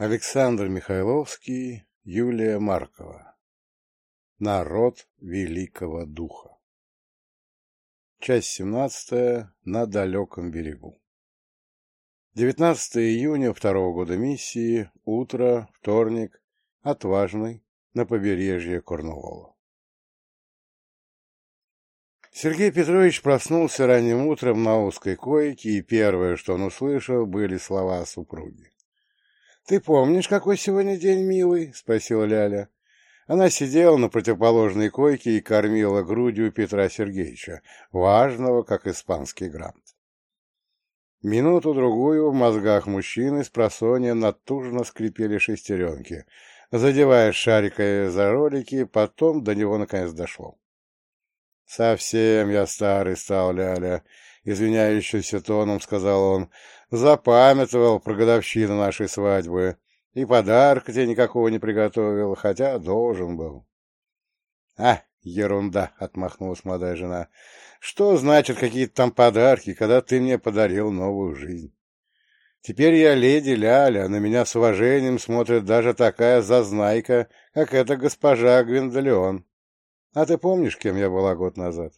Александр Михайловский, Юлия Маркова. Народ Великого Духа. Часть 17. На далеком берегу. 19 июня второго года миссии, утро, вторник, отважный, на побережье Корнуолла. Сергей Петрович проснулся ранним утром на узкой койке, и первое, что он услышал, были слова супруги. «Ты помнишь, какой сегодня день, милый?» — спросила Ляля. Она сидела на противоположной койке и кормила грудью Петра Сергеевича, важного, как испанский грант. Минуту-другую в мозгах мужчины с просонья натужно скрипели шестеренки, задевая шариками за ролики, потом до него наконец дошло. «Совсем я старый стал, Ляля», — извиняющимся тоном сказал он, Запамятовал про годовщину нашей свадьбы. И подарка тебе никакого не приготовил, хотя должен был. — А, ерунда, — отмахнулась молодая жена. — Что значит какие-то там подарки, когда ты мне подарил новую жизнь? Теперь я леди Ляля, на меня с уважением смотрит даже такая зазнайка, как эта госпожа Гвиндолеон. А ты помнишь, кем я была год назад?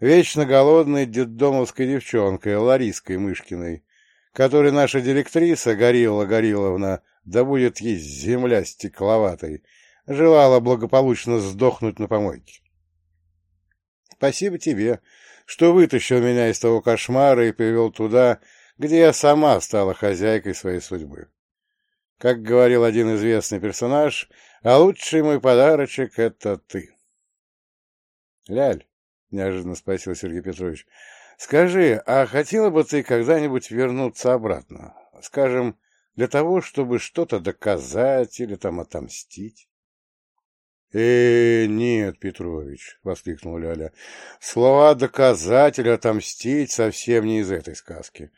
Вечно голодной детдомовской девчонкой, Лариской Мышкиной, который наша директриса Горилла Гориловна, да будет есть земля стекловатой, желала благополучно сдохнуть на помойке. Спасибо тебе, что вытащил меня из того кошмара и привел туда, где я сама стала хозяйкой своей судьбы. Как говорил один известный персонаж, а лучший мой подарочек — это ты. — Ляль, — неожиданно спросил Сергей Петрович, Скажи, а хотела бы ты когда-нибудь вернуться обратно? Скажем, для того, чтобы что-то доказать или там отомстить? «Э, нет, Петрович», — воскликнул Ляля, — «слова «доказать» или «отомстить» совсем не из этой сказки.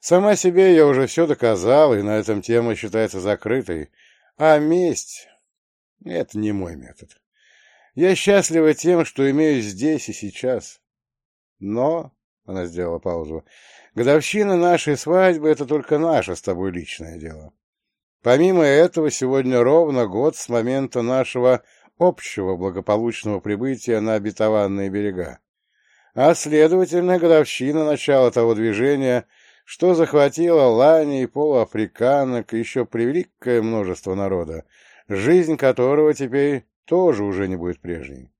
Сама себе я уже все доказал, и на этом тема считается закрытой. А месть — это не мой метод. Я счастлива тем, что имею здесь и сейчас. Но она сделала паузу. Годовщина нашей свадьбы — это только наше с тобой личное дело. Помимо этого, сегодня ровно год с момента нашего общего благополучного прибытия на обетованные берега, а, следовательно, годовщина начала того движения, что захватило лани и полуафриканок и еще превеликое множество народа, жизнь которого теперь тоже уже не будет прежней.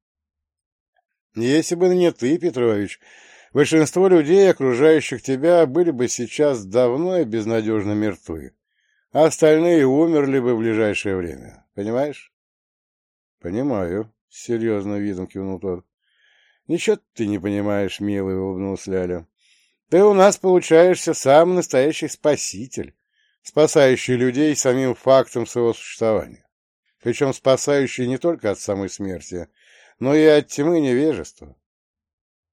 Если бы не ты, Петрович, Большинство людей, окружающих тебя, были бы сейчас давно и безнадежно мертвы, а остальные умерли бы в ближайшее время. Понимаешь? — Понимаю, — с серьезным видом кивнул тот. — Ничего ты не понимаешь, милый, — улыбнулся Ляля. — Ты у нас получаешься самый настоящий спаситель, спасающий людей самим фактом своего существования. Причем спасающий не только от самой смерти, но и от тьмы невежества.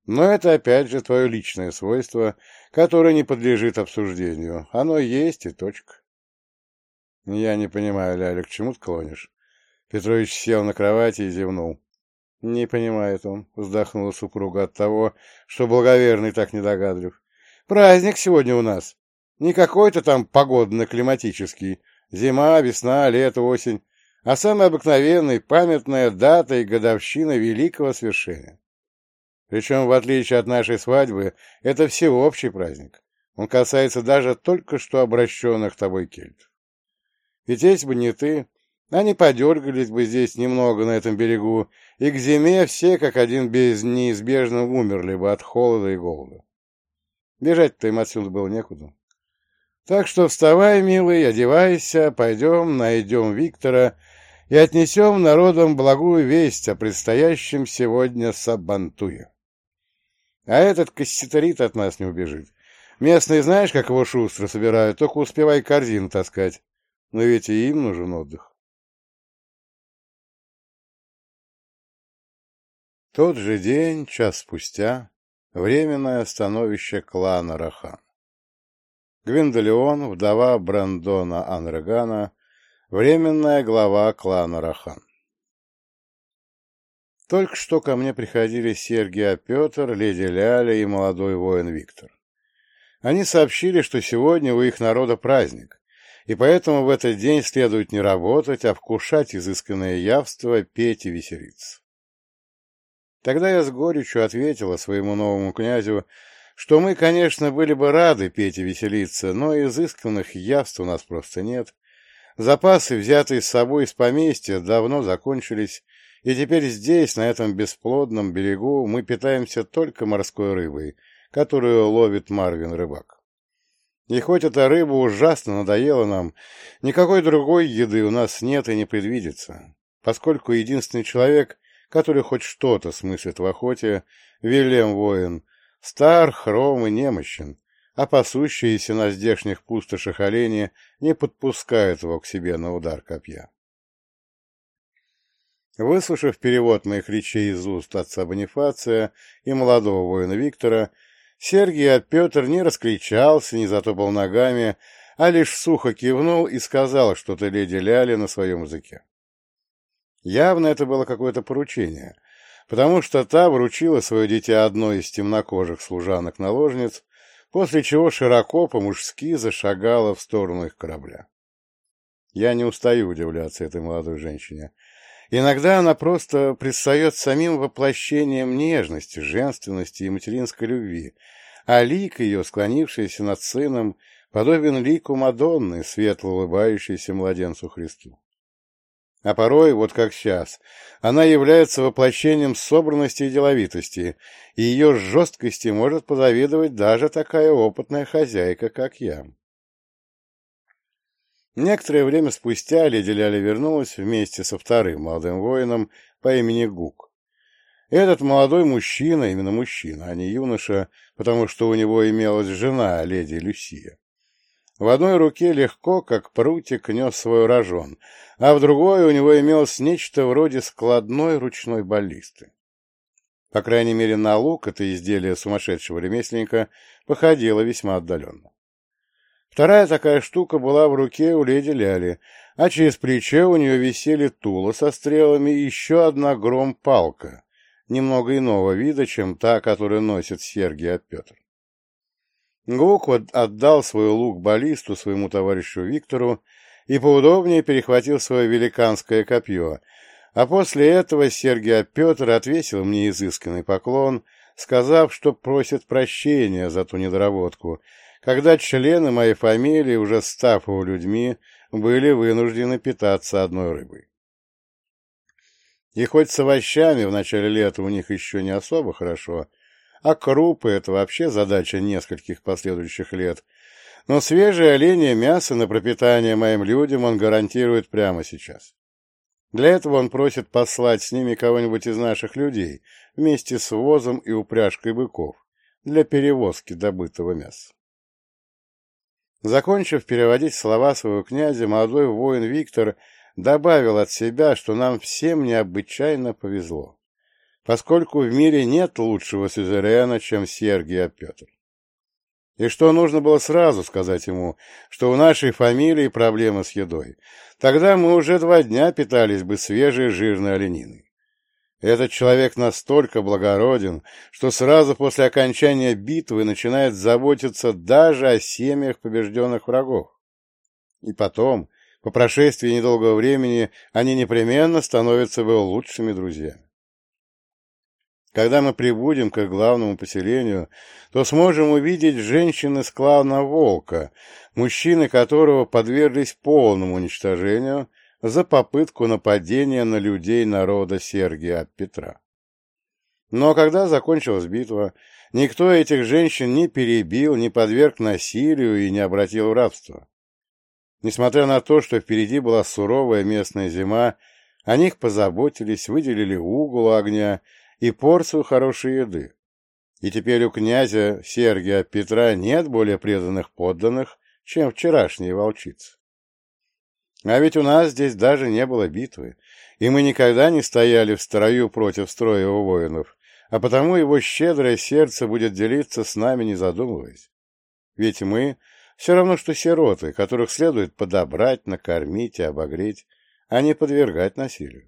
Но это опять же твое личное свойство, которое не подлежит обсуждению. Оно есть и точка. Я не понимаю, Ляля, к чему ты клонишь? Петрович сел на кровати и зевнул. Не понимает он, вздохнула супруга от того, что благоверный так недогадлив. Праздник сегодня у нас. Не какой-то там погодно-климатический. Зима, весна, лето, осень. А самая обыкновенная памятная дата и годовщина великого свершения. Причем, в отличие от нашей свадьбы, это всеобщий праздник. Он касается даже только что обращенных тобой кельтов. Ведь если бы не ты, они подергались бы здесь немного на этом берегу, и к зиме все как один без неизбежно умерли бы от холода и голода. Бежать-то им отсюда было некуда. Так что вставай, милый, одевайся, пойдем, найдем Виктора и отнесем народам благую весть о предстоящем сегодня Сабантуе. А этот кассетарит от нас не убежит. Местные знаешь, как его шустро собирают, только успевай корзину таскать. Но ведь и им нужен отдых. Тот же день, час спустя, временное становище клана Рахан. Гвиндолеон, вдова Брандона Анрагана, временная глава клана Рахан. Только что ко мне приходили Сергий Петр, леди Ляля и молодой воин Виктор. Они сообщили, что сегодня у их народа праздник, и поэтому в этот день следует не работать, а вкушать изысканное явство, петь и веселиться. Тогда я с горечью ответила своему новому князю, что мы, конечно, были бы рады петь и веселиться, но изысканных явств у нас просто нет. Запасы, взятые с собой из поместья, давно закончились, и теперь здесь, на этом бесплодном берегу, мы питаемся только морской рыбой, которую ловит Марвин рыбак. И хоть эта рыба ужасно надоела нам, никакой другой еды у нас нет и не предвидится, поскольку единственный человек, который хоть что-то смыслит в охоте, Вильям Воин, стар, хром и немощен, а пасущиеся на здешних пустошах олени не подпускают его к себе на удар копья. Выслушав перевод моих речей из уст отца Бонифация и молодого воина Виктора, Сергий от Петр не раскричался, не затопал ногами, а лишь сухо кивнул и сказал что-то леди Ляле на своем языке. Явно это было какое-то поручение, потому что та вручила свое дитя одной из темнокожих служанок-наложниц, после чего широко по-мужски зашагала в сторону их корабля. Я не устаю удивляться этой молодой женщине. Иногда она просто предстает самим воплощением нежности, женственности и материнской любви, а лик ее, склонившийся над сыном, подобен лику Мадонны, светло улыбающейся младенцу Христу. А порой, вот как сейчас, она является воплощением собранности и деловитости, и ее жесткости может позавидовать даже такая опытная хозяйка, как я. Некоторое время спустя леди Ляля вернулась вместе со вторым молодым воином по имени Гук. Этот молодой мужчина, именно мужчина, а не юноша, потому что у него имелась жена, леди Люсия. В одной руке легко, как прутик, нес свой рожон, а в другой у него имелось нечто вроде складной ручной баллисты. По крайней мере, на лук это изделие сумасшедшего ремесленника походило весьма отдаленно. Вторая такая штука была в руке у леди Ляли, а через плечо у нее висели тула со стрелами и еще одна гром-палка, немного иного вида, чем та, которую носит Сергий от Петр. Гук отдал свой лук баллисту своему товарищу Виктору и поудобнее перехватил свое великанское копье, а после этого Сергий Петр отвесил мне изысканный поклон, сказав, что просит прощения за ту недоработку, когда члены моей фамилии, уже став его людьми, были вынуждены питаться одной рыбой. И хоть с овощами в начале лета у них еще не особо хорошо, а крупы — это вообще задача нескольких последующих лет. Но свежее оленье мясо на пропитание моим людям он гарантирует прямо сейчас. Для этого он просит послать с ними кого-нибудь из наших людей вместе с возом и упряжкой быков для перевозки добытого мяса. Закончив переводить слова своего князя, молодой воин Виктор добавил от себя, что нам всем необычайно повезло поскольку в мире нет лучшего сюзерена, чем Сергий Петр. И что нужно было сразу сказать ему, что у нашей фамилии проблема с едой. Тогда мы уже два дня питались бы свежей жирной олениной. Этот человек настолько благороден, что сразу после окончания битвы начинает заботиться даже о семьях побежденных врагов. И потом, по прошествии недолгого времени, они непременно становятся его лучшими друзьями. Когда мы прибудем к главному поселению, то сможем увидеть женщины с клана Волка, мужчины которого подверглись полному уничтожению за попытку нападения на людей народа Сергия Петра. Но когда закончилась битва, никто этих женщин не перебил, не подверг насилию и не обратил в рабство. Несмотря на то, что впереди была суровая местная зима, о них позаботились, выделили угол огня и порцию хорошей еды. И теперь у князя Сергия Петра нет более преданных подданных, чем вчерашние волчицы. А ведь у нас здесь даже не было битвы, и мы никогда не стояли в строю против строя его воинов, а потому его щедрое сердце будет делиться с нами, не задумываясь. Ведь мы все равно, что сироты, которых следует подобрать, накормить и обогреть, а не подвергать насилию.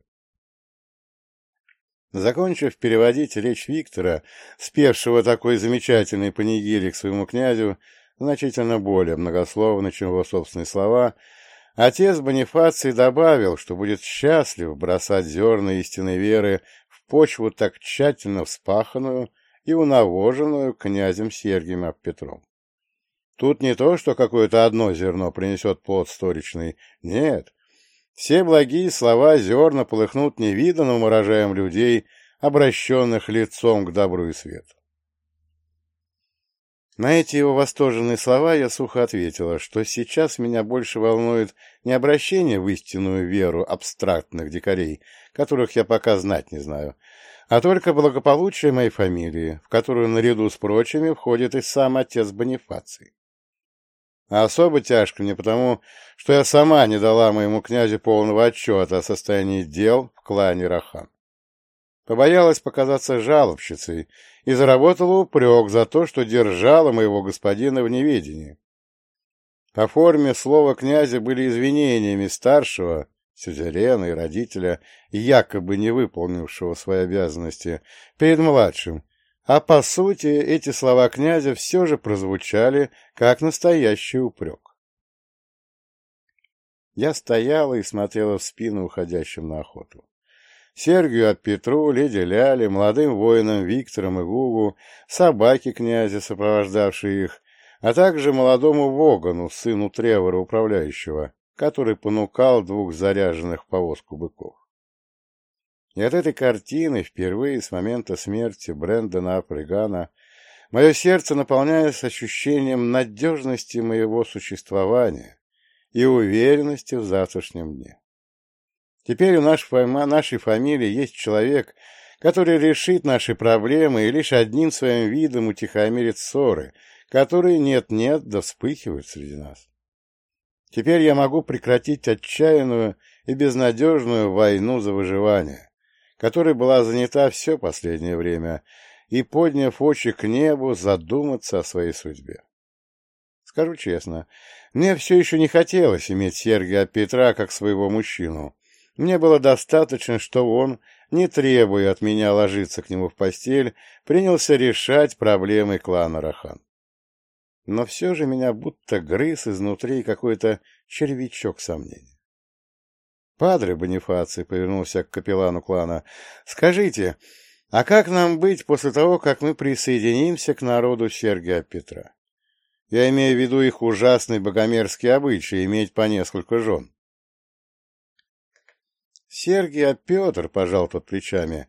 Закончив переводить речь Виктора, спевшего такой замечательный панигирик своему князю, значительно более многословно, чем его собственные слова, отец Бонифаций добавил, что будет счастлив бросать зерна истинной веры в почву так тщательно вспаханную и унавоженную князем Сергием Петром. Тут не то, что какое-то одно зерно принесет плод сторичный. Нет. Все благие слова зерна полыхнут невиданным урожаем людей, обращенных лицом к добру и свету. На эти его восторженные слова я сухо ответила, что сейчас меня больше волнует не обращение в истинную веру абстрактных дикарей, которых я пока знать не знаю, а только благополучие моей фамилии, в которую наряду с прочими входит и сам отец Бонифаций. А особо тяжко мне потому, что я сама не дала моему князю полного отчета о состоянии дел в клане Рахан. Побоялась показаться жалобщицей и заработала упрек за то, что держала моего господина в неведении. По форме слова князя были извинениями старшего, сюзерена и родителя, якобы не выполнившего свои обязанности, перед младшим, а по сути эти слова князя все же прозвучали как настоящий упрек. Я стояла и смотрела в спину уходящим на охоту. Сергию от Петру, леди Ляли, молодым воинам Виктором и Гугу, собаки князя, сопровождавшие их, а также молодому Вогану, сыну Тревора, управляющего, который понукал двух заряженных в повозку быков. И от этой картины, впервые с момента смерти Брэндона Апригана, мое сердце наполняется ощущением надежности моего существования и уверенности в завтрашнем дне. Теперь у нашей фамилии есть человек, который решит наши проблемы и лишь одним своим видом утихомирит ссоры, которые нет-нет да вспыхивают среди нас. Теперь я могу прекратить отчаянную и безнадежную войну за выживание, которой была занята все последнее время, и, подняв очи к небу, задуматься о своей судьбе. Скажу честно, мне все еще не хотелось иметь Сергия Петра как своего мужчину. Мне было достаточно, что он, не требуя от меня ложиться к нему в постель, принялся решать проблемы клана Рахан. Но все же меня будто грыз изнутри какой-то червячок сомнений. Падре Бонифаций повернулся к капеллану клана. — Скажите, а как нам быть после того, как мы присоединимся к народу Сергия Петра? Я имею в виду их ужасный богомерзкий обычай иметь по несколько жен. Сергий Петр, пожал под плечами,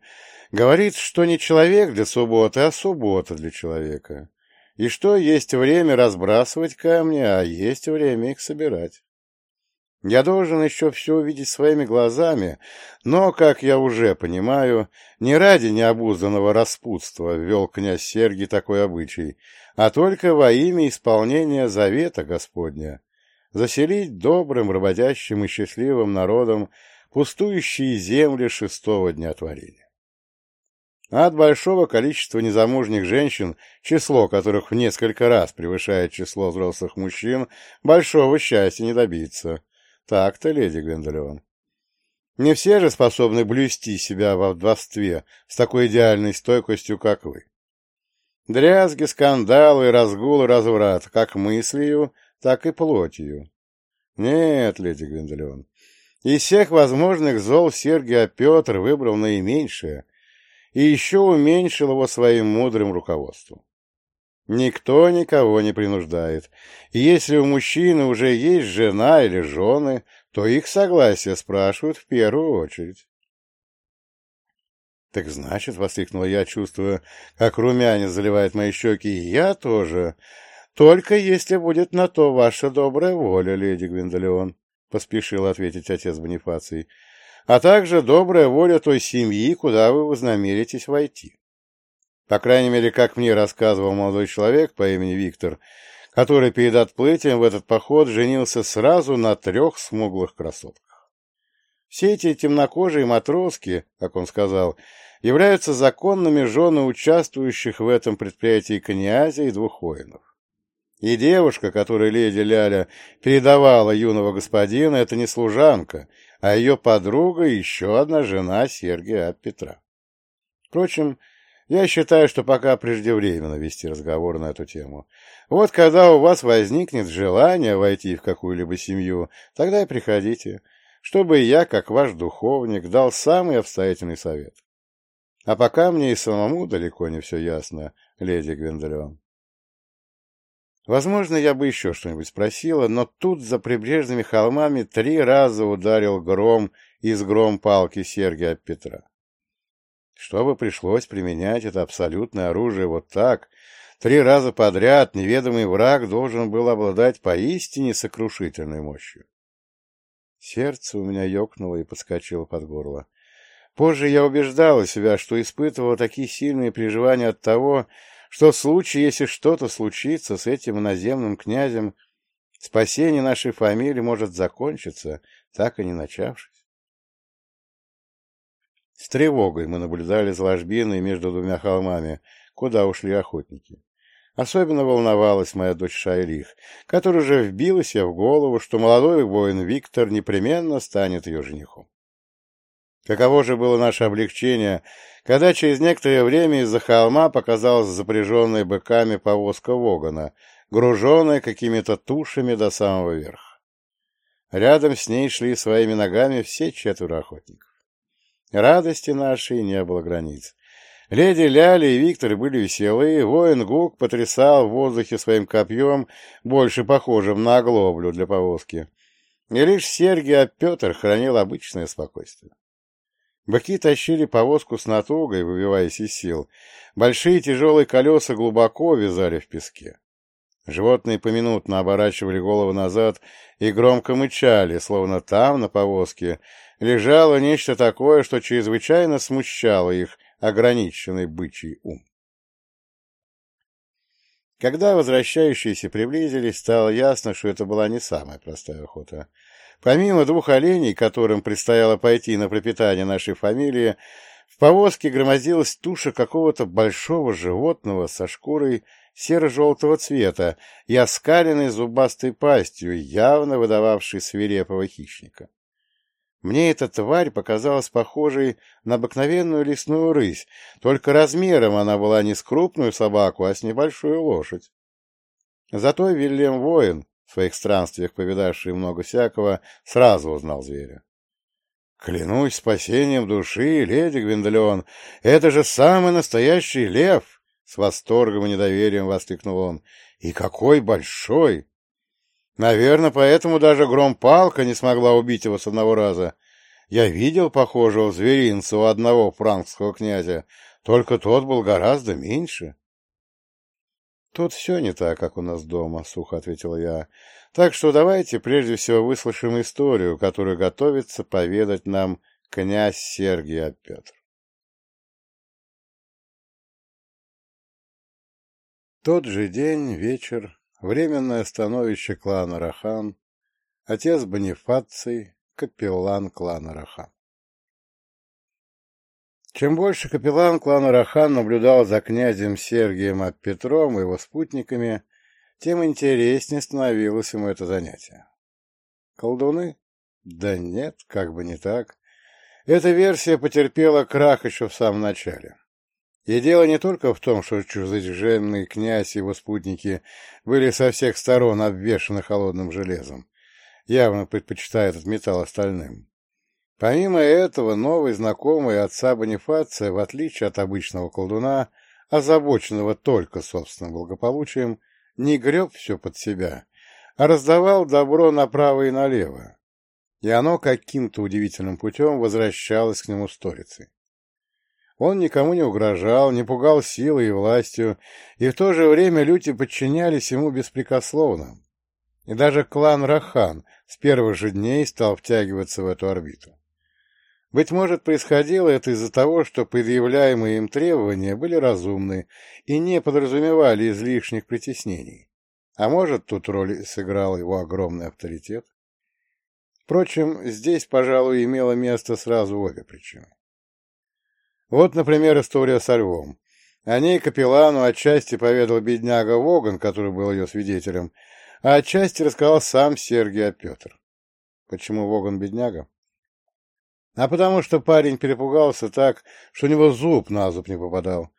говорит, что не человек для субботы, а суббота для человека, и что есть время разбрасывать камни, а есть время их собирать. Я должен еще все увидеть своими глазами, но, как я уже понимаю, не ради необузданного распутства ввел князь Сергий такой обычай, а только во имя исполнения завета Господня — заселить добрым, работящим и счастливым народом пустующие земли шестого дня творения. От большого количества незамужних женщин, число которых в несколько раз превышает число взрослых мужчин, большого счастья не добиться — так-то, леди Гвендолеон. Не все же способны блюсти себя во вдовстве с такой идеальной стойкостью, как вы. Дрязги, скандалы, разгул и разврат, как мыслью, так и плотью. Нет, леди Гвендолеон, из всех возможных зол Сергий Петр выбрал наименьшее и еще уменьшил его своим мудрым руководством. Никто никого не принуждает. И если у мужчины уже есть жена или жены, то их согласие спрашивают в первую очередь. — Так значит, — воскликнула я, чувствуя, как румянец заливает мои щеки, — я тоже. Только если будет на то ваша добрая воля, леди Гвиндолеон, — поспешил ответить отец Бонифаций, — а также добрая воля той семьи, куда вы вознамеритесь войти. По крайней мере, как мне рассказывал молодой человек по имени Виктор, который перед отплытием в этот поход женился сразу на трех смуглых красотках. Все эти темнокожие матроски, как он сказал, являются законными жены участвующих в этом предприятии князя и двух воинов. И девушка, которой леди Ляля передавала юного господина, это не служанка, а ее подруга и еще одна жена Сергия от Петра. Впрочем, Я считаю, что пока преждевременно вести разговор на эту тему. Вот когда у вас возникнет желание войти в какую-либо семью, тогда и приходите, чтобы я, как ваш духовник, дал самый обстоятельный совет. А пока мне и самому далеко не все ясно, леди Гвендолеон. Возможно, я бы еще что-нибудь спросила, но тут за прибрежными холмами три раза ударил гром из гром палки Сергия Петра. Чтобы пришлось применять это абсолютное оружие вот так, три раза подряд неведомый враг должен был обладать поистине сокрушительной мощью. Сердце у меня ёкнуло и подскочило под горло. Позже я убеждала себя, что испытывала такие сильные переживания от того, что в случае, если что-то случится с этим иноземным князем, спасение нашей фамилии может закончиться, так и не начавшись. С тревогой мы наблюдали за ложбиной между двумя холмами, куда ушли охотники. Особенно волновалась моя дочь Шайлих, которая уже вбила себе в голову, что молодой воин Виктор непременно станет ее женихом. Каково же было наше облегчение, когда через некоторое время из-за холма показалась запряженная быками повозка Вогана, груженная какими-то тушами до самого верха. Рядом с ней шли своими ногами все четверо охотников. Радости нашей не было границ. Леди Ляли и Виктор были веселые, воин Гук потрясал в воздухе своим копьем, больше похожим на оглоблю для повозки. И лишь Сергий а Петр хранил обычное спокойствие. Быки тащили повозку с натугой, выбиваясь из сил. Большие тяжелые колеса глубоко вязали в песке. Животные поминутно оборачивали голову назад и громко мычали, словно там, на повозке, лежало нечто такое, что чрезвычайно смущало их ограниченный бычий ум. Когда возвращающиеся приблизились, стало ясно, что это была не самая простая охота. Помимо двух оленей, которым предстояло пойти на пропитание нашей фамилии, в повозке громоздилась туша какого-то большого животного со шкурой серо-желтого цвета и оскаленной зубастой пастью, явно выдававшей свирепого хищника. Мне эта тварь показалась похожей на обыкновенную лесную рысь, только размером она была не с крупную собаку, а с небольшую лошадь. Зато Вильям Воин, в своих странствиях повидавший много всякого, сразу узнал зверя. «Клянусь спасением души, леди Гвиндолеон, это же самый настоящий лев!» С восторгом и недоверием воскликнул он. «И какой большой!» Наверное, поэтому даже гром-палка не смогла убить его с одного раза. Я видел похожего зверинца у одного франкского князя, только тот был гораздо меньше. — Тут все не так, как у нас дома, — сухо ответил я. — Так что давайте прежде всего выслушаем историю, которую готовится поведать нам князь Сергий Петр. Тот же день, вечер, Временное становище клана Рахан, отец Бонифаций, капеллан клана Рахан. Чем больше капеллан клана Рахан наблюдал за князем Сергием от Петром и его спутниками, тем интереснее становилось ему это занятие. Колдуны? Да нет, как бы не так. Эта версия потерпела крах еще в самом начале. И дело не только в том, что чужеземный князь и его спутники были со всех сторон обвешаны холодным железом, явно предпочитая этот металл остальным. Помимо этого, новый знакомый отца Бонифация, в отличие от обычного колдуна, озабоченного только собственным благополучием, не греб все под себя, а раздавал добро направо и налево, и оно каким-то удивительным путем возвращалось к нему сторицей. Он никому не угрожал, не пугал силой и властью, и в то же время люди подчинялись ему беспрекословно. И даже клан Рахан с первых же дней стал втягиваться в эту орбиту. Быть может, происходило это из-за того, что предъявляемые им требования были разумны и не подразумевали излишних притеснений. А может, тут роль сыграл его огромный авторитет? Впрочем, здесь, пожалуй, имело место сразу обе причины. Вот, например, история со львом. О ней капеллану отчасти поведал бедняга Воган, который был ее свидетелем, а отчасти рассказал сам Сергий Петр. Почему Воган бедняга? А потому что парень перепугался так, что у него зуб на зуб не попадал.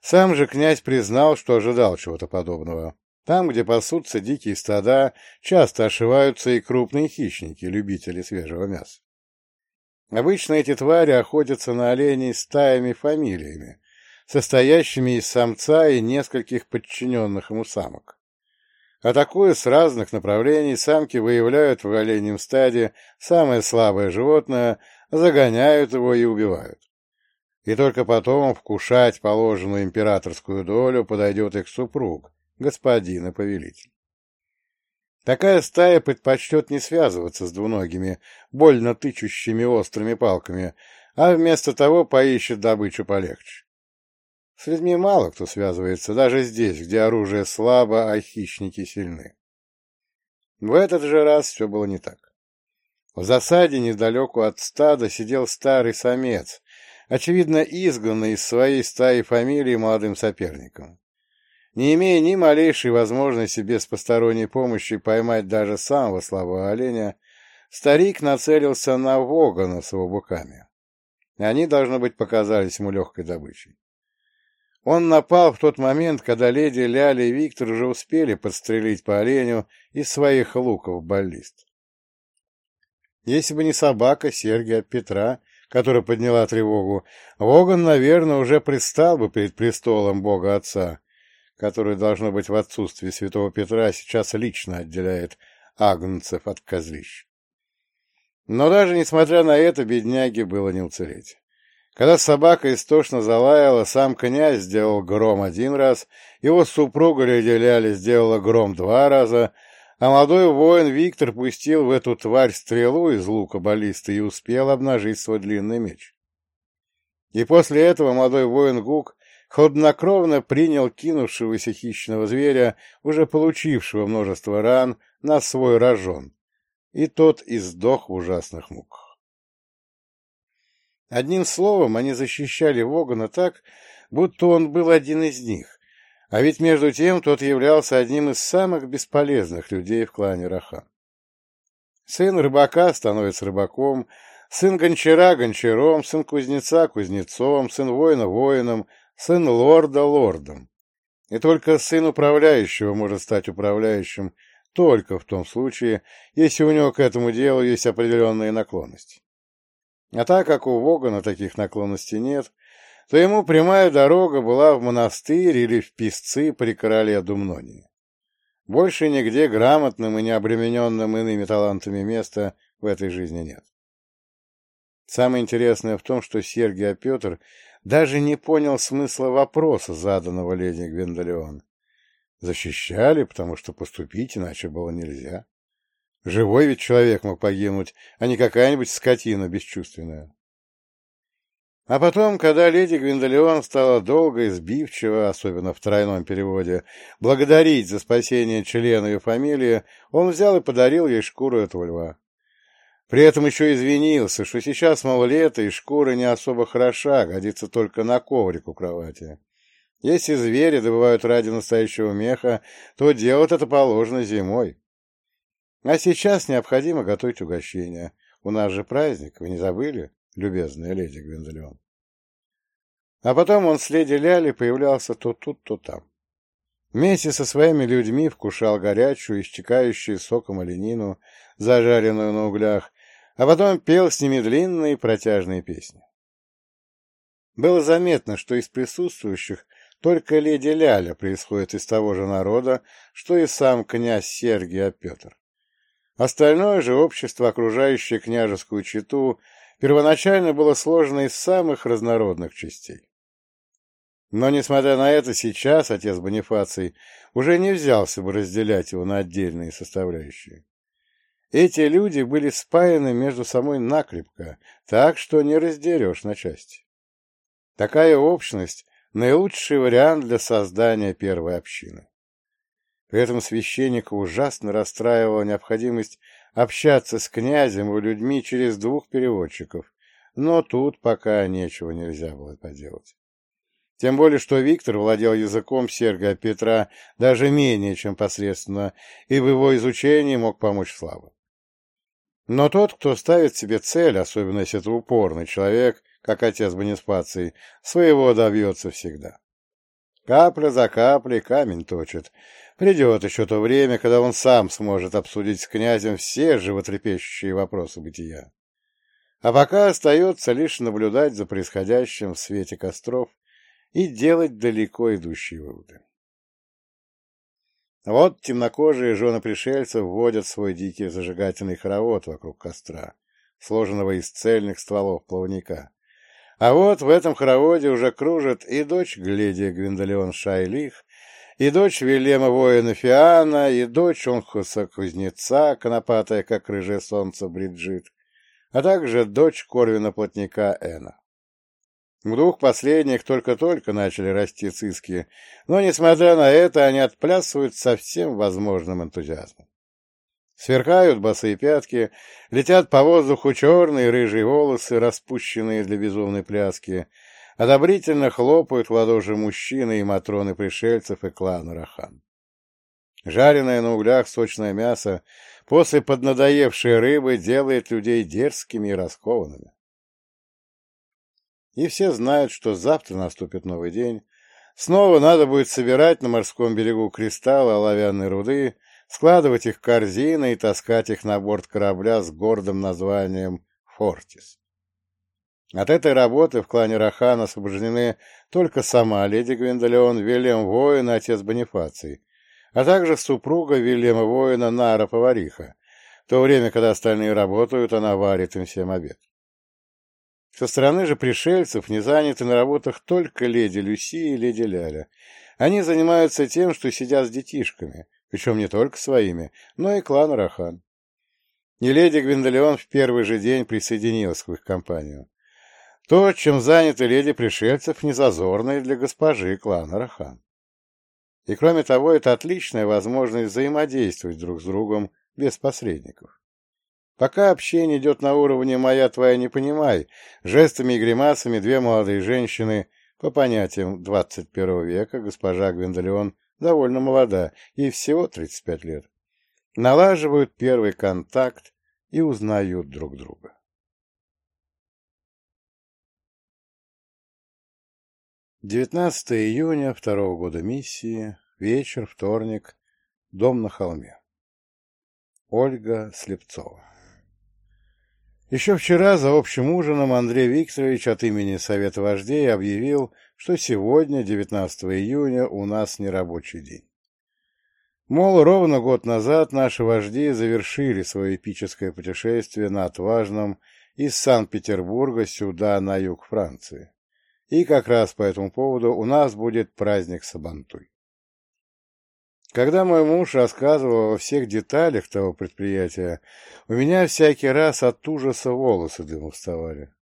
Сам же князь признал, что ожидал чего-то подобного. Там, где пасутся дикие стада, часто ошиваются и крупные хищники, любители свежего мяса. Обычно эти твари охотятся на оленей стаями-фамилиями, состоящими из самца и нескольких подчиненных ему самок. Атакуя с разных направлений, самки выявляют в оленьем стаде самое слабое животное, загоняют его и убивают и только потом вкушать положенную императорскую долю подойдет их супруг, господин и повелитель. Такая стая предпочтет не связываться с двуногими, больно тычущими острыми палками, а вместо того поищет добычу полегче. С людьми мало кто связывается, даже здесь, где оружие слабо, а хищники сильны. В этот же раз все было не так. В засаде недалеку от стада сидел старый самец, очевидно изгнанный из своей стаи фамилии молодым соперником. Не имея ни малейшей возможности без посторонней помощи поймать даже самого слабого оленя, старик нацелился на Вогана с его буками. Они, должно быть, показались ему легкой добычей. Он напал в тот момент, когда леди Ляли и Виктор уже успели подстрелить по оленю из своих луков баллист. Если бы не собака Сергия Петра, которая подняла тревогу, Воган, наверное, уже предстал бы перед престолом Бога Отца, который, должно быть, в отсутствии святого Петра сейчас лично отделяет агнцев от козлищ. Но даже несмотря на это, бедняге было не уцелеть. Когда собака истошно залаяла, сам князь сделал гром один раз, его супруга Леди сделала гром два раза, а молодой воин Виктор пустил в эту тварь стрелу из лука баллисты и успел обнажить свой длинный меч. И после этого молодой воин Гук хладнокровно принял кинувшегося хищного зверя, уже получившего множество ран, на свой рожон, и тот издох в ужасных муках. Одним словом, они защищали Вогана так, будто он был один из них, а ведь между тем тот являлся одним из самых бесполезных людей в клане Рахан. Сын рыбака становится рыбаком, сын гончара — гончаром, сын кузнеца — кузнецом, сын воина — воином, сын лорда — лордом. И только сын управляющего может стать управляющим только в том случае, если у него к этому делу есть определенные наклонности. А так как у Вогана таких наклонностей нет — то ему прямая дорога была в монастырь или в писцы при короле Думнонии. Больше нигде грамотным и необремененным иными талантами места в этой жизни нет. Самое интересное в том, что Сергий Петр даже не понял смысла вопроса, заданного леди Гвендолеон. Защищали, потому что поступить иначе было нельзя. Живой ведь человек мог погибнуть, а не какая-нибудь скотина бесчувственная. А потом, когда леди Гвиндолеон стала долго и сбивчиво, особенно в тройном переводе, благодарить за спасение члена ее фамилии, он взял и подарил ей шкуру этого льва. При этом еще извинился, что сейчас, мол, лето, и шкура не особо хороша, годится только на коврик у кровати. Если звери добывают ради настоящего меха, то делать это положено зимой. А сейчас необходимо готовить угощение. У нас же праздник, вы не забыли? Любезная леди Гвендолеон. А потом он с леди Ляли появлялся то тут, то там. Вместе со своими людьми вкушал горячую, истекающую соком оленину, зажаренную на углях, а потом пел с ними длинные протяжные песни. Было заметно, что из присутствующих только леди Ляля происходит из того же народа, что и сам князь Сергий Петр. Остальное же общество, окружающее княжескую чету, первоначально было сложено из самых разнородных частей. Но, несмотря на это, сейчас отец Бонифаций уже не взялся бы разделять его на отдельные составляющие. Эти люди были спаяны между собой накрепко, так что не раздерешь на части. Такая общность — наилучший вариант для создания первой общины. При этом священника ужасно расстраивала необходимость общаться с князем и людьми через двух переводчиков, но тут пока нечего нельзя было поделать. Тем более, что Виктор владел языком Сергия Петра даже менее, чем посредственно, и в его изучении мог помочь Слава. Но тот, кто ставит себе цель, особенно если это упорный человек, как отец Бонифаций, своего добьется всегда. Капля за каплей камень точит. Придет еще то время, когда он сам сможет обсудить с князем все животрепещущие вопросы бытия. А пока остается лишь наблюдать за происходящим в свете костров и делать далеко идущие выводы. Вот темнокожие жены пришельцев вводят свой дикий зажигательный хоровод вокруг костра, сложенного из цельных стволов плавника. А вот в этом хороводе уже кружит и дочь Гледия Гвиндолеон Шайлих, и дочь Вильяма воина Фиана, и дочь Онхуса Кузнеца, конопатая, как рыжее солнце Бриджит, а также дочь Корвина Плотника Эна. У двух последних только-только начали расти циски, но, несмотря на это, они отплясывают со всем возможным энтузиазмом. Сверкают босые пятки, летят по воздуху черные рыжие волосы, распущенные для безумной пляски, одобрительно хлопают в ладоши мужчины и матроны пришельцев и клана Рахан. Жареное на углях сочное мясо после поднадоевшей рыбы делает людей дерзкими и раскованными. И все знают, что завтра наступит новый день. Снова надо будет собирать на морском берегу кристаллы оловянной руды, складывать их в корзины и таскать их на борт корабля с гордым названием «Фортис». От этой работы в клане Рахан освобождены только сама леди Гвиндолеон, Вильям Воин и отец Бонифаций, а также супруга Вильяма Воина Нара Повариха. В то время, когда остальные работают, она варит им всем обед. Со стороны же пришельцев не заняты на работах только леди Люси и леди Ляля. Они занимаются тем, что сидят с детишками, причем не только своими, но и клан Рахан. И леди Гвиндолеон в первый же день присоединилась к их компанию. То, чем заняты леди пришельцев, не зазорно и для госпожи клана Рахан. И кроме того, это отличная возможность взаимодействовать друг с другом без посредников. Пока общение идет на уровне «моя твоя не понимай», жестами и гримасами две молодые женщины, по понятиям 21 века, госпожа Гвендолеон довольно молода, ей всего 35 лет, налаживают первый контакт и узнают друг друга. 19 июня второго года миссии, вечер, вторник, дом на холме. Ольга Слепцова Еще вчера за общим ужином Андрей Викторович от имени Совета вождей объявил, что сегодня, 19 июня, у нас нерабочий день. Мол, ровно год назад наши вожди завершили свое эпическое путешествие на отважном из Санкт-Петербурга сюда, на юг Франции. И как раз по этому поводу у нас будет праздник Сабантуй. Когда мой муж рассказывал о всех деталях того предприятия, у меня всякий раз от ужаса волосы дымом вставали.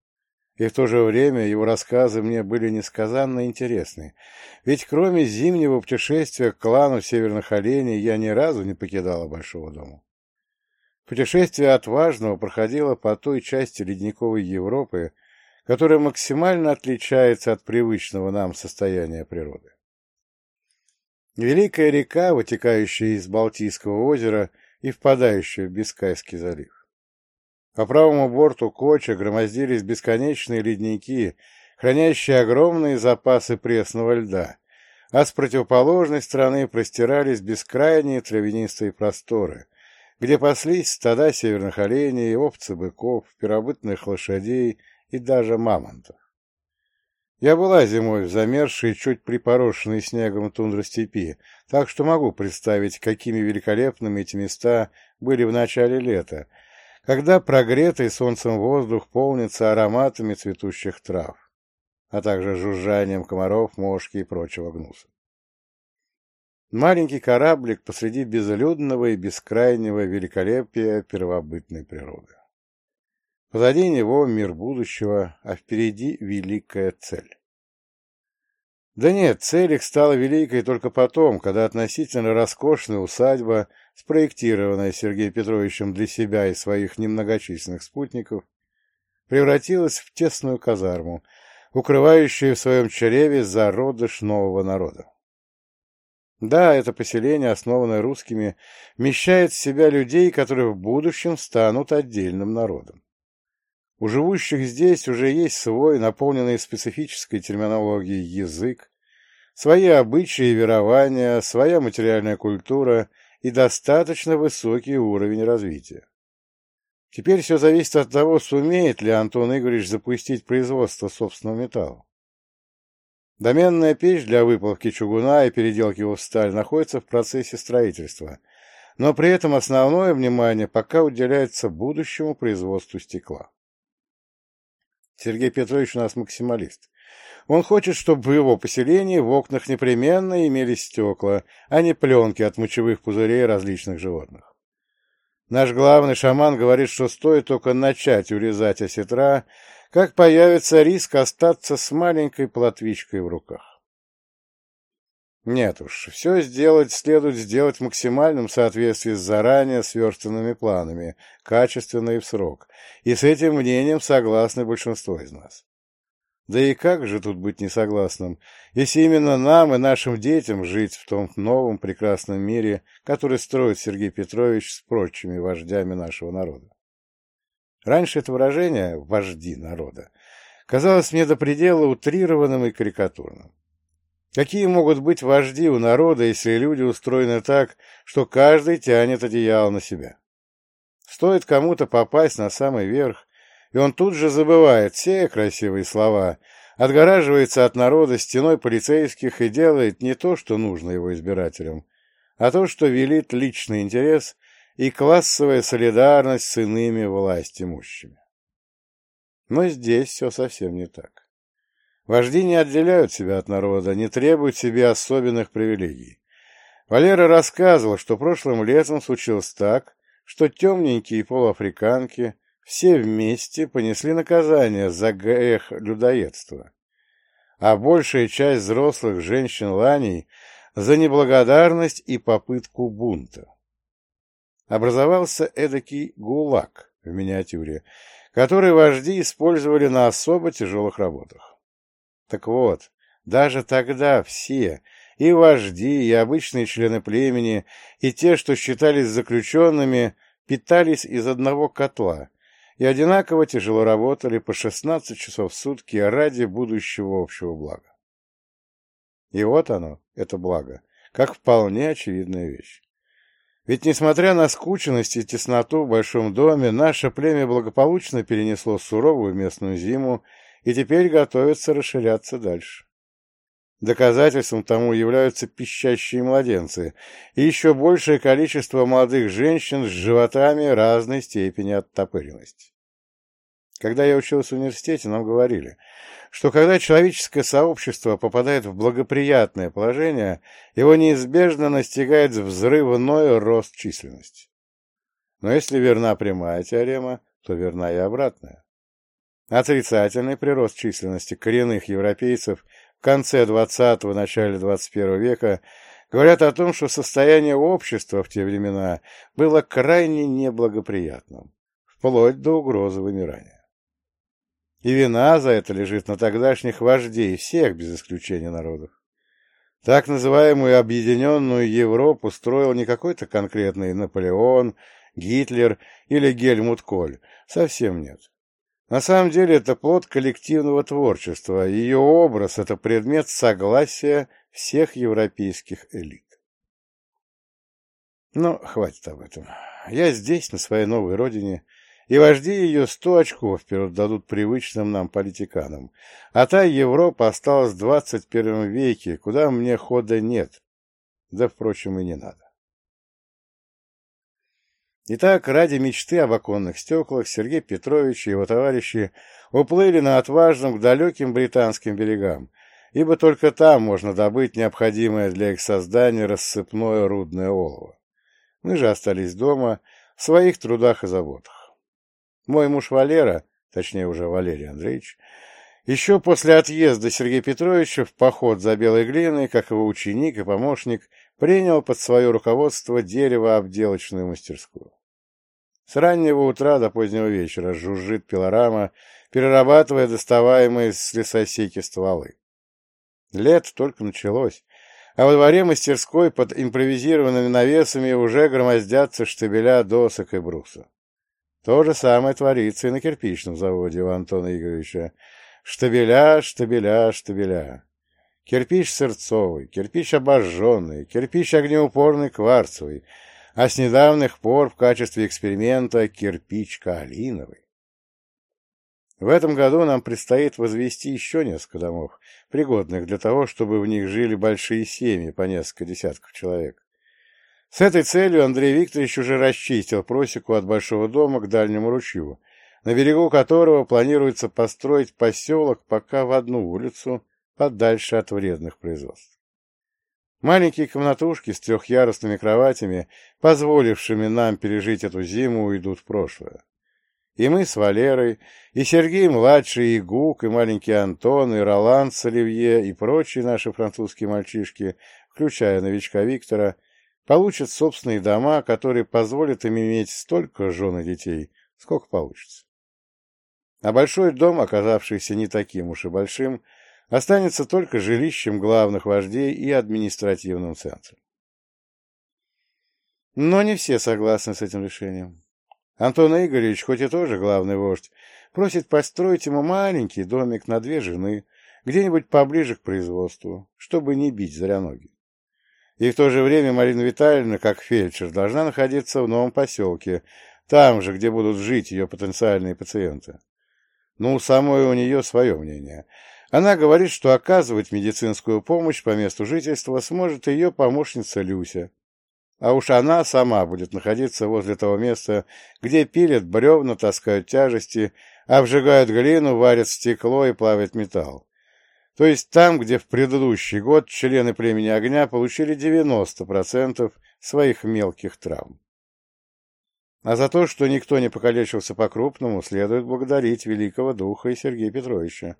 И в то же время его рассказы мне были несказанно интересны, ведь кроме зимнего путешествия к клану северных оленей я ни разу не покидала Большого дома. Путешествие отважного проходило по той части ледниковой Европы, которая максимально отличается от привычного нам состояния природы. Великая река, вытекающая из Балтийского озера и впадающая в Бискайский залив. По правому борту Коча громоздились бесконечные ледники, хранящие огромные запасы пресного льда, а с противоположной стороны простирались бескрайние травянистые просторы, где паслись стада северных оленей, овцы быков, первобытных лошадей и даже мамонтов. Я была зимой в замерзшей, чуть припорошенной снегом тундростепи, так что могу представить, какими великолепными эти места были в начале лета, когда прогретый солнцем воздух полнится ароматами цветущих трав, а также жужжанием комаров, мошки и прочего гнуса. Маленький кораблик посреди безлюдного и бескрайнего великолепия первобытной природы. Позади него мир будущего, а впереди великая цель. Да нет, цель их стала великой только потом, когда относительно роскошная усадьба, спроектированная Сергеем Петровичем для себя и своих немногочисленных спутников, превратилась в тесную казарму, укрывающую в своем чреве зародыш нового народа. Да, это поселение, основанное русскими, вмещает в себя людей, которые в будущем станут отдельным народом. У живущих здесь уже есть свой, наполненный специфической терминологией язык, свои обычаи и верования, своя материальная культура и достаточно высокий уровень развития. Теперь все зависит от того, сумеет ли Антон Игоревич запустить производство собственного металла. Доменная печь для выплавки чугуна и переделки его в сталь находится в процессе строительства, но при этом основное внимание пока уделяется будущему производству стекла. Сергей Петрович у нас максималист. Он хочет, чтобы в его поселении в окнах непременно имелись стекла, а не пленки от мочевых пузырей различных животных. Наш главный шаман говорит, что стоит только начать урезать осетра, как появится риск остаться с маленькой платвичкой в руках. Нет уж, все сделать следует сделать в максимальном соответствии с заранее сверстанными планами, качественно и в срок, и с этим мнением согласны большинство из нас. Да и как же тут быть несогласным, если именно нам и нашим детям жить в том новом прекрасном мире, который строит Сергей Петрович с прочими вождями нашего народа? Раньше это выражение «вожди народа» казалось мне до предела утрированным и карикатурным. Какие могут быть вожди у народа, если люди устроены так, что каждый тянет одеяло на себя? Стоит кому-то попасть на самый верх, и он тут же забывает все красивые слова, отгораживается от народа стеной полицейских и делает не то, что нужно его избирателям, а то, что велит личный интерес и классовая солидарность с иными властимущими. Но здесь все совсем не так. Вожди не отделяют себя от народа, не требуют себе особенных привилегий. Валера рассказывал, что прошлым летом случилось так, что темненькие полуафриканки все вместе понесли наказание за грех людоедства, а большая часть взрослых женщин-ланей за неблагодарность и попытку бунта образовался эдакий гулаг в миниатюре, который вожди использовали на особо тяжелых работах. Так вот, даже тогда все, и вожди, и обычные члены племени, и те, что считались заключенными, питались из одного котла и одинаково тяжело работали по 16 часов в сутки ради будущего общего блага. И вот оно, это благо, как вполне очевидная вещь. Ведь, несмотря на скученность и тесноту в большом доме, наше племя благополучно перенесло суровую местную зиму и теперь готовится расширяться дальше. Доказательством тому являются пищащие младенцы и еще большее количество молодых женщин с животами разной степени оттопыренности. Когда я учился в университете, нам говорили, что когда человеческое сообщество попадает в благоприятное положение, его неизбежно настигает взрывной рост численности. Но если верна прямая теорема, то верна и обратная. Отрицательный прирост численности коренных европейцев в конце XX – начале XXI века говорят о том, что состояние общества в те времена было крайне неблагоприятным, вплоть до угрозы вымирания. И вина за это лежит на тогдашних вождей всех, без исключения народов. Так называемую объединенную Европу строил не какой-то конкретный Наполеон, Гитлер или Гельмут Коль. Совсем нет. На самом деле это плод коллективного творчества, ее образ – это предмет согласия всех европейских элит. Но хватит об этом. Я здесь, на своей новой родине, и вожди ее сто очков вперед дадут привычным нам политиканам. А та Европа осталась в двадцать первом веке, куда мне хода нет. Да, впрочем, и не надо. Итак, ради мечты об оконных стеклах Сергей Петрович и его товарищи уплыли на отважном к далеким британским берегам, ибо только там можно добыть необходимое для их создания рассыпное рудное олово. Мы же остались дома в своих трудах и заботах. Мой муж Валера, точнее уже Валерий Андреевич, еще после отъезда Сергея Петровича в поход за белой глиной, как его ученик и помощник, принял под свое руководство деревообделочную мастерскую. С раннего утра до позднего вечера жужжит пилорама, перерабатывая доставаемые с лесосеки стволы. Лето только началось, а во дворе мастерской под импровизированными навесами уже громоздятся штабеля досок и бруса. То же самое творится и на кирпичном заводе у Антона Игоревича. Штабеля, штабеля, штабеля. Кирпич сырцовый, кирпич обожженный, кирпич огнеупорный кварцевый, а с недавних пор в качестве эксперимента кирпич каолиновый. В этом году нам предстоит возвести еще несколько домов, пригодных для того, чтобы в них жили большие семьи по несколько десятков человек. С этой целью Андрей Викторович уже расчистил просеку от большого дома к дальнему ручью, на берегу которого планируется построить поселок пока в одну улицу, подальше от вредных производств. Маленькие комнатушки с трехъярусными кроватями, позволившими нам пережить эту зиму, уйдут в прошлое. И мы с Валерой, и Сергей-младший, и Гук, и маленький Антон, и Роланд с Оливье, и прочие наши французские мальчишки, включая новичка Виктора, получат собственные дома, которые позволят им иметь столько жен и детей, сколько получится. А большой дом, оказавшийся не таким уж и большим, останется только жилищем главных вождей и административным центром. Но не все согласны с этим решением. Антон Игоревич, хоть и тоже главный вождь, просит построить ему маленький домик на две жены, где-нибудь поближе к производству, чтобы не бить зря ноги. И в то же время Марина Витальевна, как фельдшер, должна находиться в новом поселке, там же, где будут жить ее потенциальные пациенты. Ну, самое у нее свое мнение. Она говорит, что оказывать медицинскую помощь по месту жительства сможет ее помощница Люся, а уж она сама будет находиться возле того места, где пилят бревна, таскают тяжести, обжигают глину, варят стекло и плавят металл. То есть там, где в предыдущий год члены племени огня получили 90% своих мелких травм. А за то, что никто не покалечился по-крупному, следует благодарить великого духа и Сергея Петровича,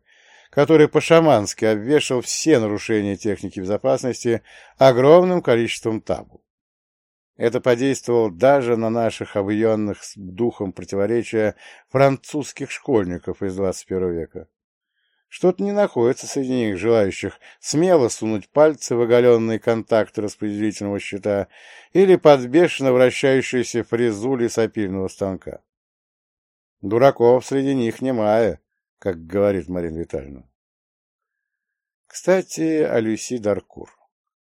который по-шамански обвешал все нарушения техники безопасности огромным количеством табу. Это подействовало даже на наших объенных духом противоречия французских школьников из 21 века. Что-то не находится среди них желающих смело сунуть пальцы в оголенные контакты распределительного щита или под бешено вращающуюся фрезу лесопильного станка. Дураков среди них немая, как говорит Марина Витальевна. Кстати, о Люси Даркур,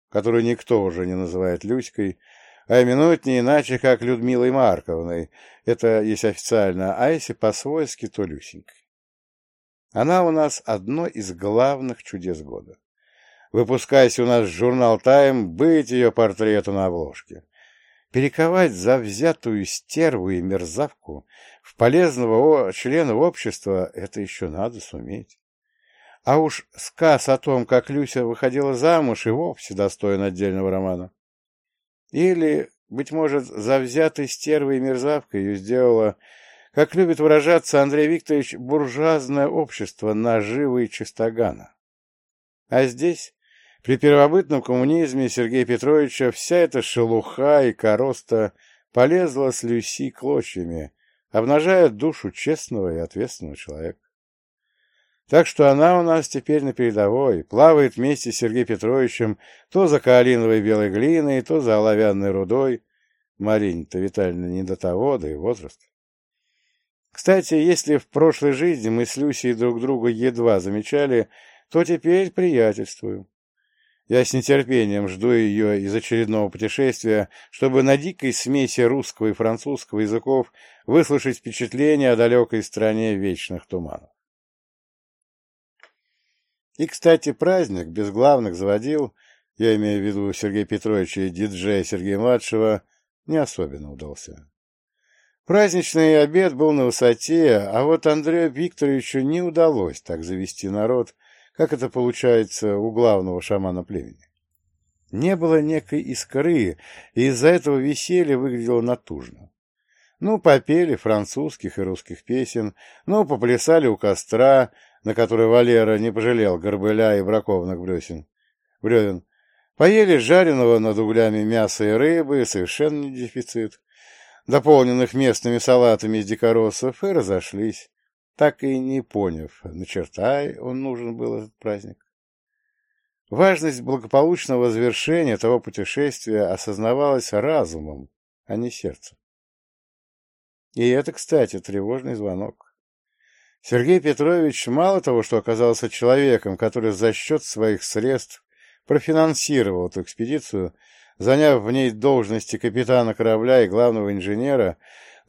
которую никто уже не называет Люськой, а именуют не иначе, как Людмилой Марковной, это если официально, а если по-свойски, то Люсенькой. Она у нас одно из главных чудес года. Выпускаясь у нас журнал «Тайм», быть ее портрету на обложке. Перековать завзятую стерву и мерзавку в полезного члена общества — это еще надо суметь. А уж сказ о том, как Люся выходила замуж, и вовсе достоин отдельного романа. Или, быть может, завзятой стервой и мерзавкой ее сделала, как любит выражаться Андрей Викторович, буржуазное общество наживы и чистогана. А здесь, при первобытном коммунизме Сергея Петровича, вся эта шелуха и короста полезла с Люси клочьями, обнажая душу честного и ответственного человека. Так что она у нас теперь на передовой, плавает вместе с Сергеем Петровичем то за каолиновой белой глиной, то за оловянной рудой. Марине-то Витальевна не до того, да и возраст. Кстати, если в прошлой жизни мы с Люсей друг друга едва замечали, то теперь приятельствуем. Я с нетерпением жду ее из очередного путешествия, чтобы на дикой смеси русского и французского языков выслушать впечатления о далекой стране вечных туманов. И, кстати, праздник без главных заводил, я имею в виду Сергея Петровича и диджея Сергея-младшего, не особенно удался. Праздничный обед был на высоте, а вот Андрею Викторовичу не удалось так завести народ, как это получается у главного шамана племени. Не было некой искры, и из-за этого веселье выглядело натужно. Ну, попели французских и русских песен, ну, поплясали у костра, на который Валера не пожалел горбыля и бракованных бревен. бревен. Поели жареного над углями мяса и рыбы, совершенно дефицит, дополненных местными салатами из дикоросов, и разошлись, так и не поняв, на черта он нужен был этот праздник. Важность благополучного завершения того путешествия осознавалась разумом, а не сердцем. И это, кстати, тревожный звонок. Сергей Петрович мало того, что оказался человеком, который за счет своих средств профинансировал эту экспедицию, заняв в ней должности капитана корабля и главного инженера,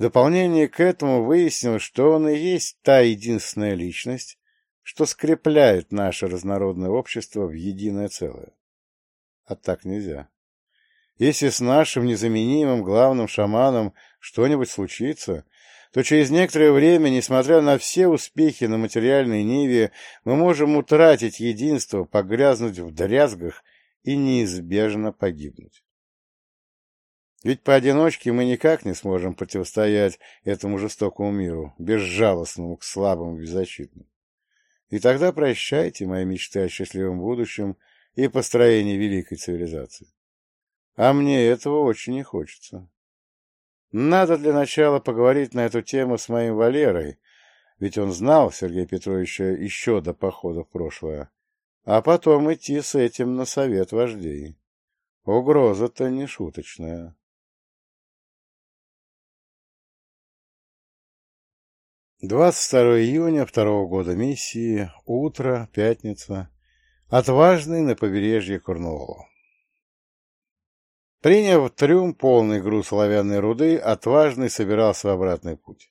дополнение к этому выяснилось, что он и есть та единственная личность, что скрепляет наше разнородное общество в единое целое. А так нельзя. Если с нашим незаменимым главным шаманом что-нибудь случится, то через некоторое время, несмотря на все успехи на материальной ниве, мы можем утратить единство, погрязнуть в дрязгах и неизбежно погибнуть. Ведь поодиночке мы никак не сможем противостоять этому жестокому миру, безжалостному к слабым и беззащитным. И тогда прощайте мои мечты о счастливом будущем и построении великой цивилизации. А мне этого очень не хочется. Надо для начала поговорить на эту тему с моим Валерой, ведь он знал Сергея Петровича еще до похода в прошлое, а потом идти с этим на совет вождей. Угроза-то не шуточная. 22 июня второго года миссии, утро, пятница. Отважный на побережье Корнуолла. Приняв трюм полный груз оловянной руды, отважный собирался в обратный путь.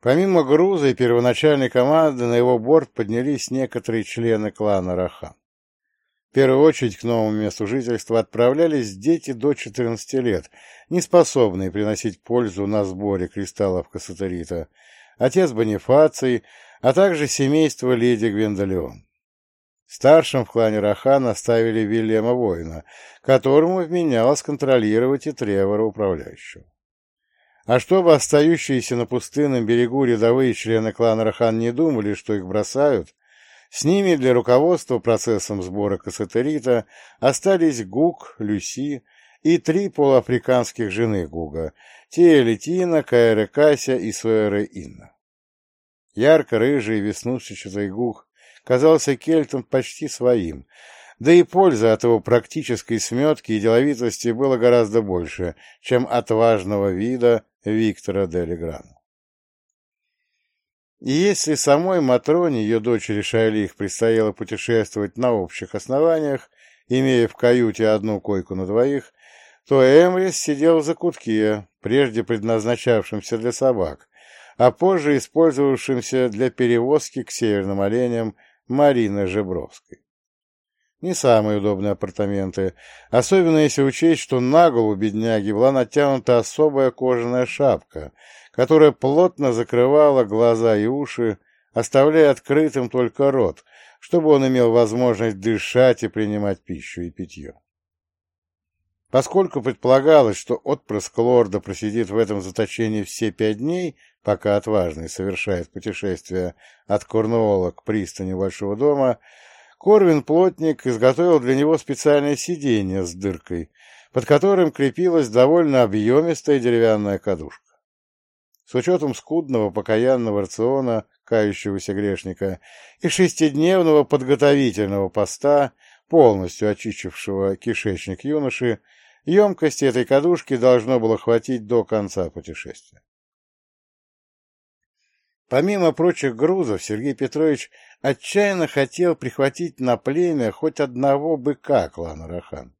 Помимо груза и первоначальной команды на его борт поднялись некоторые члены клана Рахан. В первую очередь к новому месту жительства отправлялись дети до 14 лет, не способные приносить пользу на сборе кристаллов кассатерита, отец Бонифаций, а также семейство леди Гвендолеон. Старшим в клане Рахан оставили Вильяма Воина, которому вменялось контролировать и Тревора управляющего. А чтобы остающиеся на пустынном берегу рядовые члены клана Рахан не думали, что их бросают, с ними для руководства процессом сбора кассетерита остались Гук, Люси и три полуафриканских жены Гуга – Тиэлитина, Каэре Кася и Суэре Инна. Ярко-рыжий веснушчатый Гук казался кельтом почти своим, да и польза от его практической сметки и деловитости было гораздо больше, чем от важного вида Виктора Делиграна. И если самой Матроне, ее дочери Шайлих, предстояло путешествовать на общих основаниях, имея в каюте одну койку на двоих, то Эмрис сидел в закутке, прежде предназначавшемся для собак, а позже использовавшимся для перевозки к северным оленям Марины Жебровской. Не самые удобные апартаменты, особенно если учесть, что на голову бедняги была натянута особая кожаная шапка, которая плотно закрывала глаза и уши, оставляя открытым только рот, чтобы он имел возможность дышать и принимать пищу и питье. Поскольку предполагалось, что отпрыск лорда просидит в этом заточении все пять дней, пока отважный совершает путешествие от Корнуола к пристани Большого дома, Корвин-плотник изготовил для него специальное сиденье с дыркой, под которым крепилась довольно объемистая деревянная кадушка. С учетом скудного покаянного рациона кающегося грешника и шестидневного подготовительного поста, полностью очищившего кишечник юноши, емкости этой кадушки должно было хватить до конца путешествия. Помимо прочих грузов, Сергей Петрович отчаянно хотел прихватить на племя хоть одного быка клана Рахан.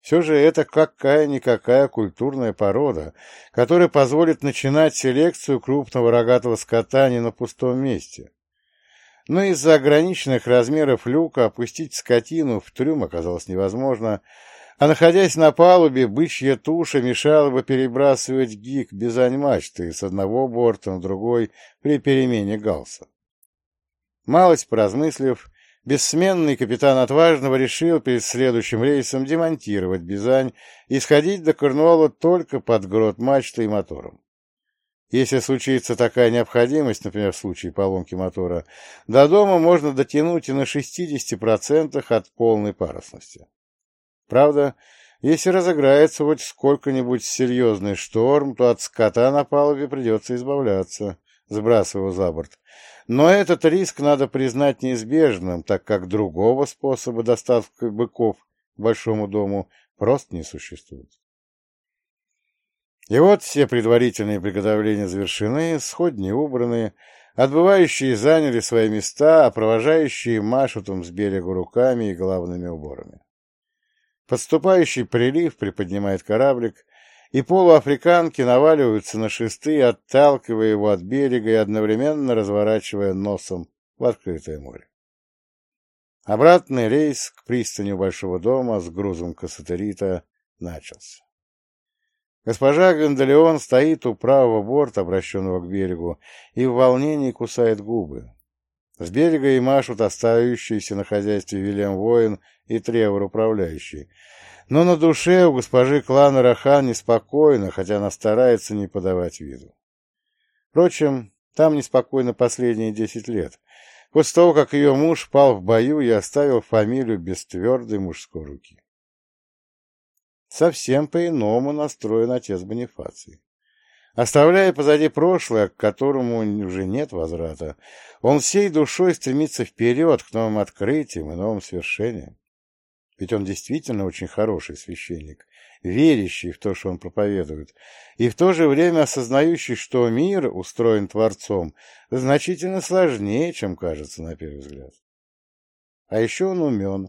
Все же это какая-никакая культурная порода, которая позволит начинать селекцию крупного рогатого скота не на пустом месте. Но из-за ограниченных размеров люка опустить скотину в трюм оказалось невозможно, а находясь на палубе, бычья туша мешала бы перебрасывать гик без мачты с одного борта на другой при перемене галса. Малость поразмыслив, бессменный капитан Отважного решил перед следующим рейсом демонтировать Бизань и сходить до Корнуола только под грот мачты и мотором. Если случится такая необходимость, например, в случае поломки мотора, до дома можно дотянуть и на 60% от полной парусности. Правда, если разыграется хоть сколько-нибудь серьезный шторм, то от скота на палубе придется избавляться, сбрасывая за борт. Но этот риск надо признать неизбежным, так как другого способа доставки быков большому дому просто не существует. И вот все предварительные приготовления завершены, сходни убраны, Отбывающие заняли свои места, а провожающие машут им с берега руками и головными уборами. Подступающий прилив приподнимает кораблик, и полуафриканки наваливаются на шесты, отталкивая его от берега и одновременно разворачивая носом в открытое море. Обратный рейс к пристани Большого дома с грузом кассатерита начался. Госпожа Гондолеон стоит у правого борта, обращенного к берегу, и в волнении кусает губы. С берега и машут оставающиеся на хозяйстве Вильям Воин и Тревор управляющий. Но на душе у госпожи клана Рахан неспокойно, хотя она старается не подавать виду. Впрочем, там неспокойно последние десять лет, после того, как ее муж пал в бою и оставил фамилию без твердой мужской руки. Совсем по-иному настроен отец Бонифаций. Оставляя позади прошлое, к которому уже нет возврата, он всей душой стремится вперед к новым открытиям и новым свершениям. Ведь он действительно очень хороший священник, верящий в то, что он проповедует, и в то же время осознающий, что мир устроен Творцом значительно сложнее, чем кажется на первый взгляд. А еще он умен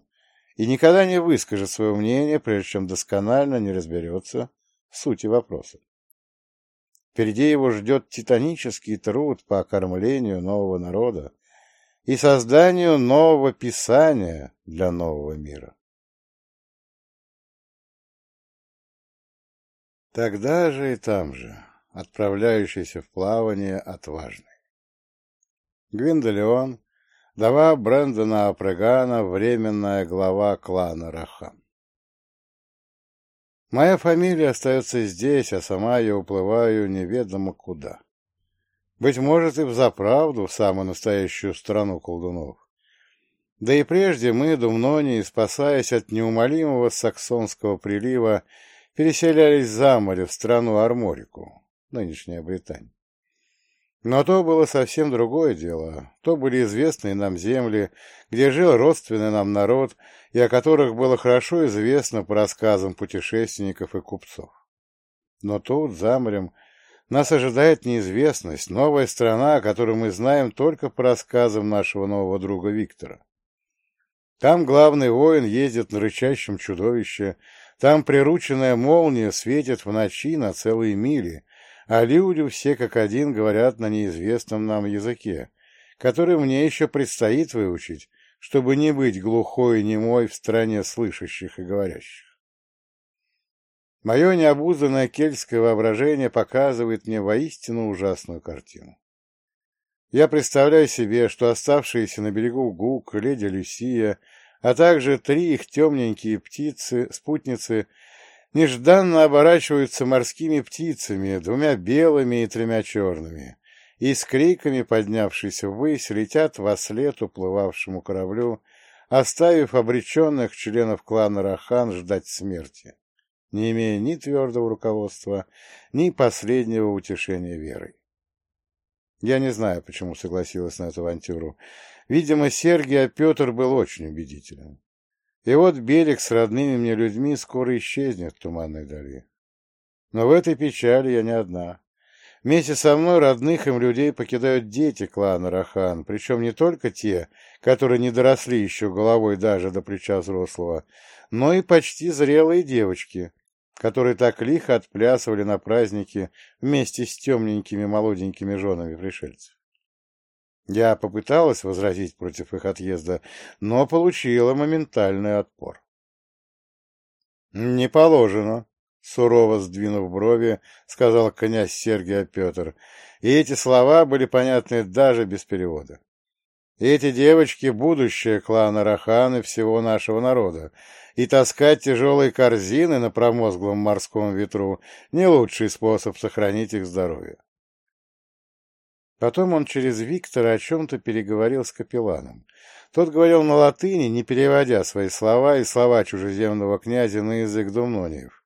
и никогда не выскажет свое мнение, прежде чем досконально не разберется в сути вопроса. Впереди его ждет титанический труд по окормлению нового народа и созданию нового писания для нового мира. Тогда же и там же, отправляющийся в плавание отважный. Гвиндолеон, Дава Брэндона Апрегана, временная глава клана Рахан. Моя фамилия остается здесь, а сама я уплываю неведомо куда. Быть может, и взаправду в самую настоящую страну колдунов. Да и прежде мы, думнони, спасаясь от неумолимого саксонского прилива, переселялись за море в страну Арморику, нынешняя Британия. Но то было совсем другое дело. То были известные нам земли, где жил родственный нам народ, и о которых было хорошо известно по рассказам путешественников и купцов. Но тут, за морем, нас ожидает неизвестность, новая страна, о которой мы знаем только по рассказам нашего нового друга Виктора. Там главный воин ездит на рычащем чудовище, там прирученная молния светит в ночи на целые мили, а люди все как один говорят на неизвестном нам языке, который мне еще предстоит выучить, чтобы не быть глухой и немой в стране слышащих и говорящих. Мое необузданное кельтское воображение показывает мне воистину ужасную картину. Я представляю себе, что оставшиеся на берегу Гук, леди Люсия, а также три их темненькие птицы, спутницы, нежданно оборачиваются морскими птицами, двумя белыми и тремя черными, и с криками, поднявшись ввысь, летят во след уплывавшему кораблю, оставив обреченных членов клана Рахан ждать смерти, не имея ни твердого руководства, ни последнего утешения верой. Я не знаю, почему согласилась на эту авантюру. Видимо, Сергий, а Петр был очень убедителен. И вот берег с родными мне людьми скоро исчезнет в туманной дали. Но в этой печали я не одна. Вместе со мной родных им людей покидают дети клана Рахан, причем не только те, которые не доросли еще головой даже до плеча взрослого, но и почти зрелые девочки, которые так лихо отплясывали на празднике вместе с темненькими молоденькими женами пришельцев. Я попыталась возразить против их отъезда, но получила моментальный отпор. «Не положено», — сурово сдвинув брови, сказал князь Сергий Петр, и эти слова были понятны даже без перевода. «Эти девочки — будущее клана Рахан и всего нашего народа, и таскать тяжелые корзины на промозглом морском ветру — не лучший способ сохранить их здоровье. Потом он через Виктора о чем-то переговорил с капелланом. Тот говорил на латыни, не переводя свои слова и слова чужеземного князя на язык думнониев.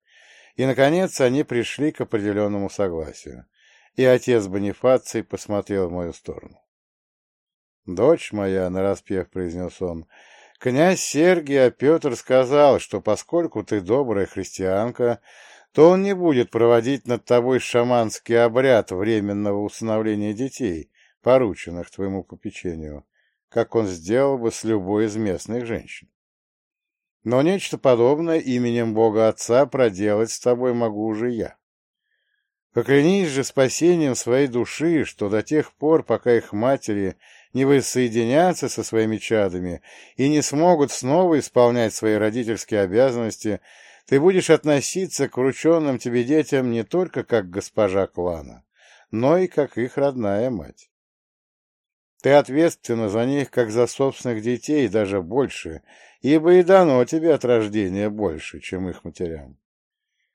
И, наконец, они пришли к определенному согласию. И отец Бонифаций посмотрел в мою сторону. «Дочь моя», — нараспев произнес он, — «князь Сергий, а Петр сказал, что поскольку ты добрая христианка, то он не будет проводить над тобой шаманский обряд временного усыновления детей, порученных твоему попечению, как он сделал бы с любой из местных женщин. Но нечто подобное именем Бога Отца проделать с тобой могу уже я. Поклянись же спасением своей души, что до тех пор, пока их матери не воссоединятся со своими чадами и не смогут снова исполнять свои родительские обязанности, ты будешь относиться к врученным тебе детям не только как госпожа клана, но и как их родная мать. Ты ответственна за них, как за собственных детей, даже больше, ибо и дано тебе от рождения больше, чем их матерям.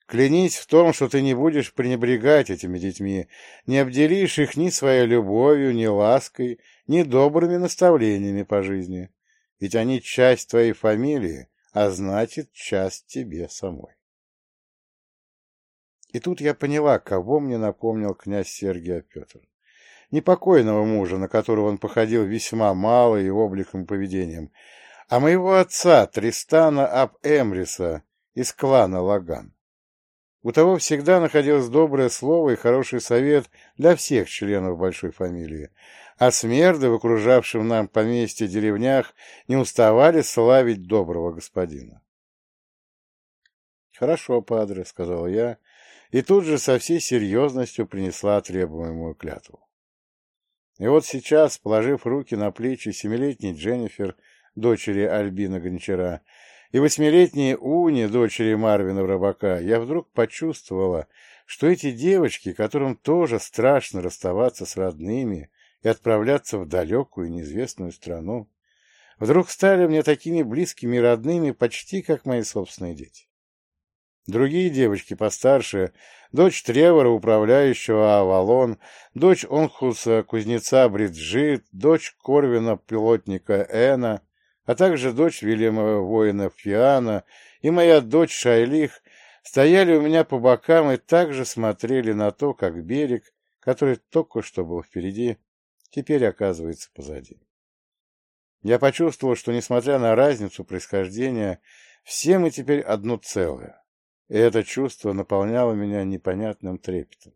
Клянись в том, что ты не будешь пренебрегать этими детьми, не обделишь их ни своей любовью, ни лаской, ни добрыми наставлениями по жизни, ведь они часть твоей фамилии, а значит, часть тебе самой. И тут я поняла, кого мне напомнил князь Сергий Петр. Непокойного мужа, на которого он походил весьма мало и обликом и поведением, а моего отца Тристана Аб Эмриса из клана Лаган. У того всегда находилось доброе слово и хороший совет для всех членов большой фамилии, а смерды в окружавшем нам поместье деревнях не уставали славить доброго господина. «Хорошо, падре», — сказал я, и тут же со всей серьезностью принесла требуемую клятву. И вот сейчас, положив руки на плечи семилетней Дженнифер, дочери Альбина Гончара, и восьмилетней Уни, дочери Марвина Рыбака, я вдруг почувствовала, что эти девочки, которым тоже страшно расставаться с родными и отправляться в далекую неизвестную страну, вдруг стали мне такими близкими и родными, почти как мои собственные дети. Другие девочки постарше, дочь Тревора, управляющего Авалон, дочь Онхуса, кузнеца Бриджит, дочь Корвина, пилотника Эна, а также дочь Вильяма воина Фиана и моя дочь Шайлих стояли у меня по бокам и также смотрели на то, как берег, который только что был впереди, теперь оказывается позади. Я почувствовал, что, несмотря на разницу происхождения, все мы теперь одно целое, и это чувство наполняло меня непонятным трепетом.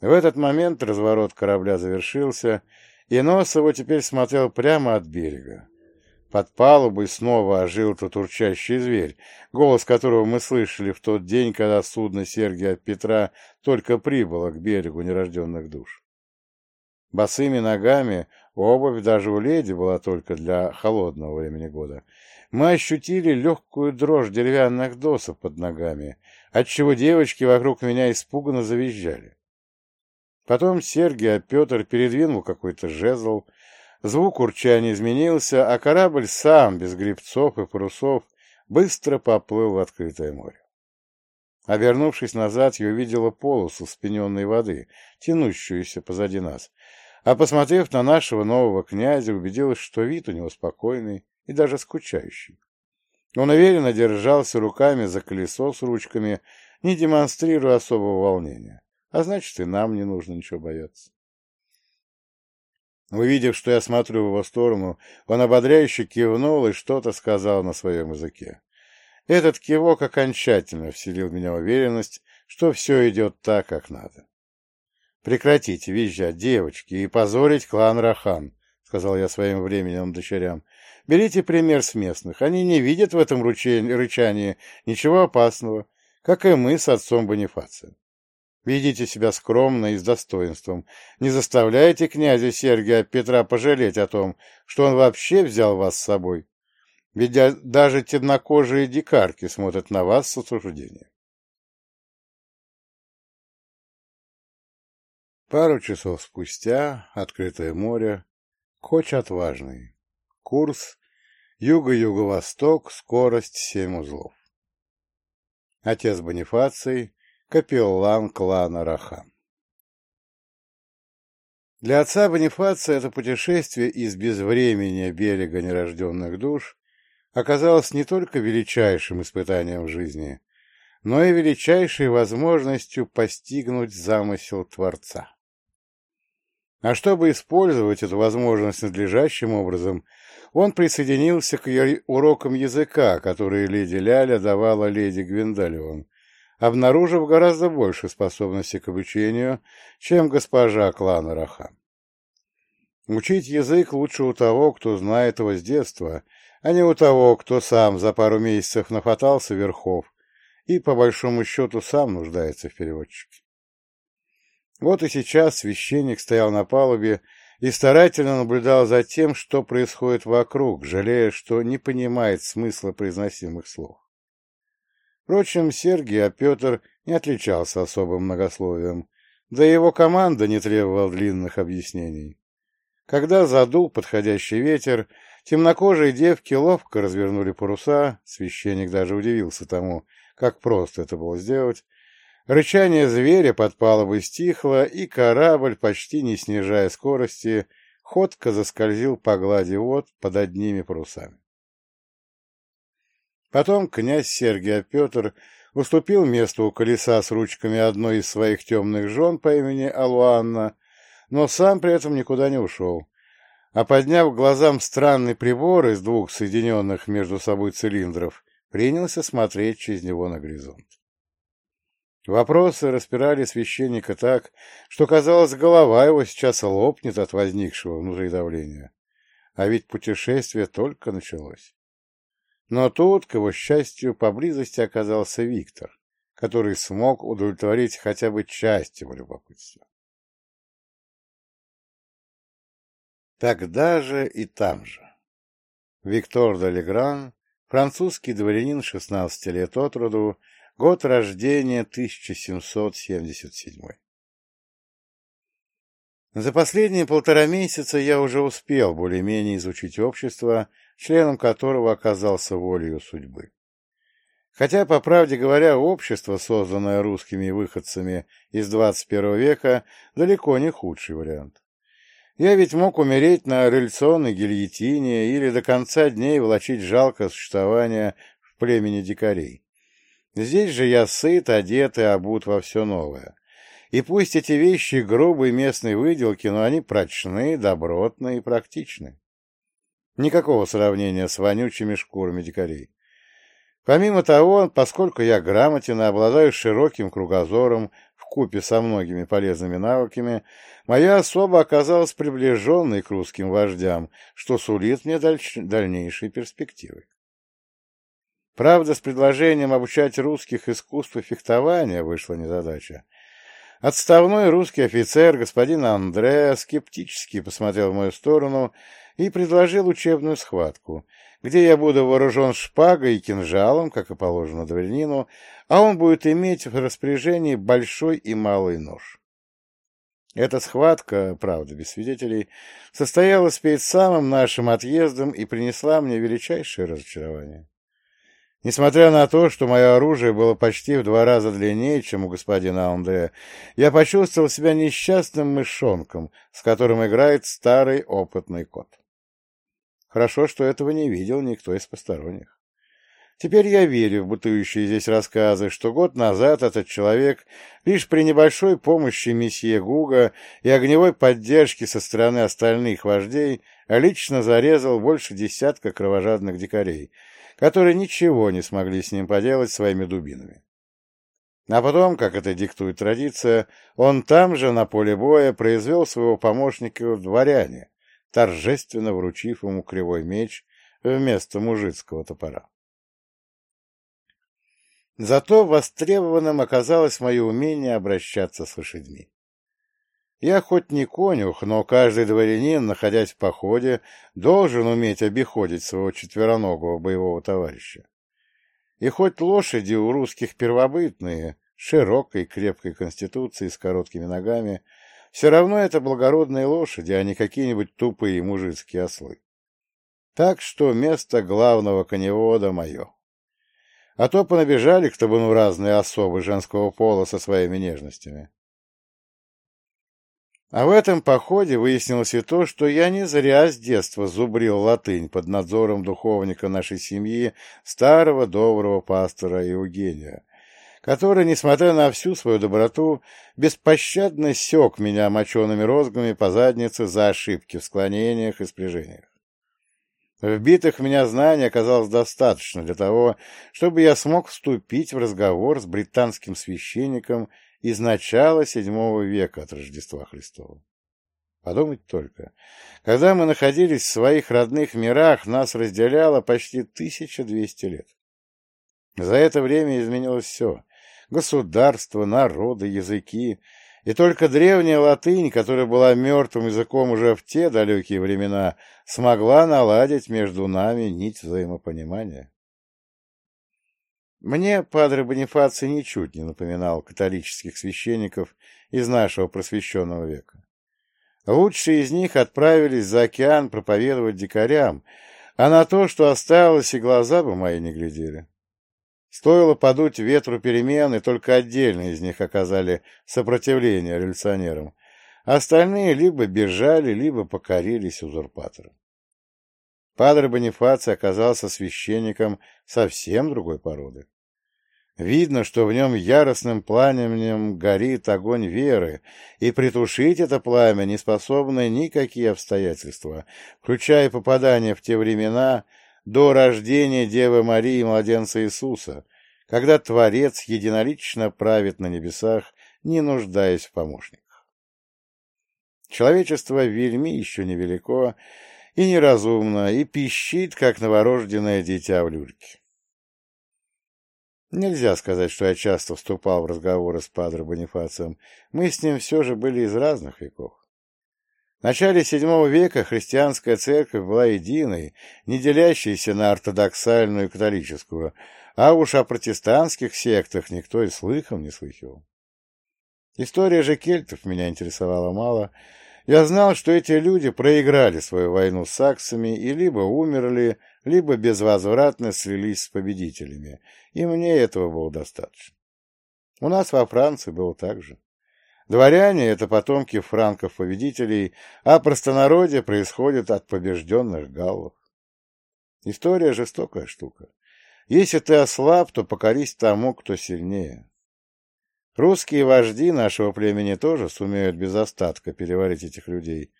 В этот момент разворот корабля завершился, и нос его теперь смотрел прямо от берега. Под палубой снова ожил тот урчащий зверь, голос которого мы слышали в тот день, когда судно Сергия Петра только прибыло к берегу нерожденных душ. Босыми ногами, обувь даже у леди была только для холодного времени года, мы ощутили легкую дрожь деревянных досок под ногами, отчего девочки вокруг меня испуганно завизжали. Потом Сергий, а Петр передвинул какой-то жезл, звук урчания изменился, а корабль сам, без грибцов и парусов, быстро поплыл в открытое море. Обернувшись назад, я увидела полосу спененной воды, тянущуюся позади нас, а, посмотрев на нашего нового князя, убедилась, что вид у него спокойный и даже скучающий. Он уверенно держался руками за колесо с ручками, не демонстрируя особого волнения а значит, и нам не нужно ничего бояться. Увидев, что я смотрю в его сторону, он ободряюще кивнул и что-то сказал на своем языке. Этот кивок окончательно вселил в меня уверенность, что все идет так, как надо. «Прекратите визжать, девочки, и позорить клан Рахан», — сказал я своим временем дочерям. «Берите пример с местных. Они не видят в этом рычании ничего опасного, как и мы с отцом Бонифацием. Ведите себя скромно и с достоинством. Не заставляйте князя Сергия Петра пожалеть о том, что он вообще взял вас с собой. Ведь даже темнокожие дикарки смотрят на вас с осуждением. Пару часов спустя открытое море, Коч отважный. Курс юго-юго-восток, скорость семь узлов. Отец Бонифаций капеллан клана Рахан. Для отца Бонифация это путешествие из безвремения берега нерожденных душ оказалось не только величайшим испытанием в жизни, но и величайшей возможностью постигнуть замысел Творца. А чтобы использовать эту возможность надлежащим образом, он присоединился к урокам языка, которые леди Ляля давала леди Гвиндалион, обнаружив гораздо больше способностей к обучению, чем госпожа клана Рахан. Учить язык лучше у того, кто знает его с детства, а не у того, кто сам за пару месяцев нахватался верхов и, по большому счету, сам нуждается в переводчике. Вот и сейчас священник стоял на палубе и старательно наблюдал за тем, что происходит вокруг, жалея, что не понимает смысла произносимых слов. Впрочем, Сергий, а Петр не отличался особым многословием, да и его команда не требовала длинных объяснений. Когда задул подходящий ветер, темнокожие девки ловко развернули паруса, священник даже удивился тому, как просто это было сделать, рычание зверя под палубой стихло, и корабль, почти не снижая скорости, ходко заскользил по глади вод под одними парусами. Потом князь Сергий Петр уступил место у колеса с ручками одной из своих темных жен по имени Алуанна, но сам при этом никуда не ушел, а подняв глазам странный прибор из двух соединенных между собой цилиндров, принялся смотреть через него на горизонт. Вопросы распирали священника так, что, казалось, голова его сейчас лопнет от возникшего внутри давления. А ведь путешествие только началось. Но тут, к его счастью, поблизости оказался Виктор, который смог удовлетворить хотя бы часть его любопытства. Тогда же и там же. Виктор де Легран, французский дворянин 16 лет от роду, год рождения 1777. За последние полтора месяца я уже успел более-менее изучить общество, членом которого оказался волею судьбы. Хотя, по правде говоря, общество, созданное русскими выходцами из 21 века, далеко не худший вариант. Я ведь мог умереть на революционной гильотине или до конца дней влачить жалкое существование в племени дикарей. Здесь же я сыт, одет и обут во все новое. И пусть эти вещи грубые местной выделки, но они прочны, добротны и практичны. Никакого сравнения с вонючими шкурами дикарей. Помимо того, поскольку я грамотен и обладаю широким кругозором в купе со многими полезными навыками, моя особа оказалась приближенной к русским вождям, что сулит мне дальш... дальнейшие перспективы. Правда, с предложением обучать русских искусству фехтования вышла незадача. Отставной русский офицер, господин Андре, скептически посмотрел в мою сторону и предложил учебную схватку, где я буду вооружен шпагой и кинжалом, как и положено дворянину, а он будет иметь в распоряжении большой и малый нож. Эта схватка, правда, без свидетелей, состоялась перед самым нашим отъездом и принесла мне величайшее разочарование. Несмотря на то, что мое оружие было почти в два раза длиннее, чем у господина Андре, я почувствовал себя несчастным мышонком, с которым играет старый опытный кот. Хорошо, что этого не видел никто из посторонних. Теперь я верю в бытующие здесь рассказы, что год назад этот человек лишь при небольшой помощи месье Гуга и огневой поддержки со стороны остальных вождей лично зарезал больше десятка кровожадных дикарей, которые ничего не смогли с ним поделать своими дубинами. А потом, как это диктует традиция, он там же, на поле боя, произвел своего помощника в дворяне, торжественно вручив ему кривой меч вместо мужицкого топора. Зато востребованным оказалось мое умение обращаться с лошадьми. Я хоть не конюх, но каждый дворянин, находясь в походе, должен уметь обиходить своего четвероногого боевого товарища. И хоть лошади у русских первобытные, широкой крепкой конституции с короткими ногами, все равно это благородные лошади, а не какие-нибудь тупые мужицкие ослы. Так что место главного коневода мое. А то понабежали к табуну разные особы женского пола со своими нежностями. А в этом походе выяснилось и то, что я не зря с детства зубрил латынь под надзором духовника нашей семьи, старого доброго пастора Евгения, который, несмотря на всю свою доброту, беспощадно сек меня мочеными розгами по заднице за ошибки в склонениях и спряжениях. Вбитых в меня знаний оказалось достаточно для того, чтобы я смог вступить в разговор с британским священником из начала VII века от Рождества Христова. Подумать только. Когда мы находились в своих родных мирах, нас разделяло почти 1200 лет. За это время изменилось все. Государство, народы, языки. И только древняя латынь, которая была мертвым языком уже в те далекие времена, смогла наладить между нами нить взаимопонимания. Мне падре Бонифаций ничуть не напоминал католических священников из нашего просвещенного века. Лучшие из них отправились за океан проповедовать дикарям, а на то, что осталось, и глаза бы мои не глядели. Стоило подуть ветру перемен, и только отдельные из них оказали сопротивление революционерам. Остальные либо бежали, либо покорились узурпаторам. Падре Бонифаций оказался священником совсем другой породы. Видно, что в нем яростным пламенем горит огонь веры, и притушить это пламя не способны никакие обстоятельства, включая попадание в те времена до рождения Девы Марии и младенца Иисуса, когда Творец единолично правит на небесах, не нуждаясь в помощниках. Человечество вельми еще невелико и неразумно, и пищит, как новорожденное дитя в люльке. Нельзя сказать, что я часто вступал в разговоры с Падре Бонифацием. Мы с ним все же были из разных веков. В начале VII века христианская церковь была единой, не делящейся на ортодоксальную и католическую, а уж о протестантских сектах никто и слыхом не слыхивал. История же кельтов меня интересовала мало, я знал, что эти люди проиграли свою войну с саксами и либо умерли, либо безвозвратно слились с победителями, и мне этого было достаточно. У нас во Франции было так же. Дворяне — это потомки франков-победителей, а простонародье происходит от побежденных галлов. История — жестокая штука. Если ты ослаб, то покорись тому, кто сильнее. Русские вожди нашего племени тоже сумеют без остатка переварить этих людей.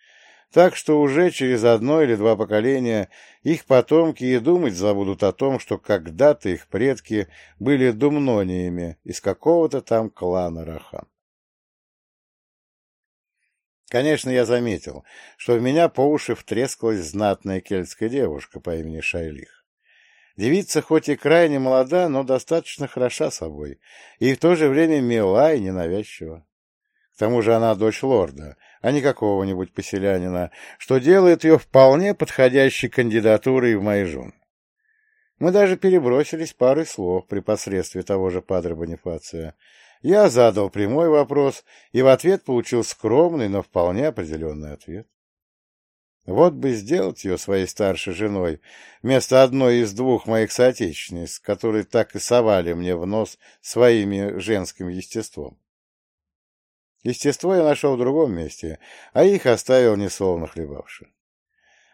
Так что уже через одно или два поколения их потомки и думать забудут о том, что когда-то их предки были думнониями из какого-то там клана Рахан. Конечно, я заметил, что в меня по уши втрескалась знатная кельтская девушка по имени Шайлих. Девица хоть и крайне молода, но достаточно хороша собой, и в то же время мила и ненавязчива. К тому же она дочь лорда, а не какого-нибудь поселянина, что делает ее вполне подходящей кандидатурой в мои жены. Мы даже перебросились парой слов при посредстве того же Падре Бонифация. Я задал прямой вопрос и в ответ получил скромный, но вполне определенный ответ. Вот бы сделать ее своей старшей женой, вместо одной из двух моих соотечественниц, которые так и совали мне в нос своими женским естеством. Естество я нашел в другом месте, а их оставил несолоно хлебавши.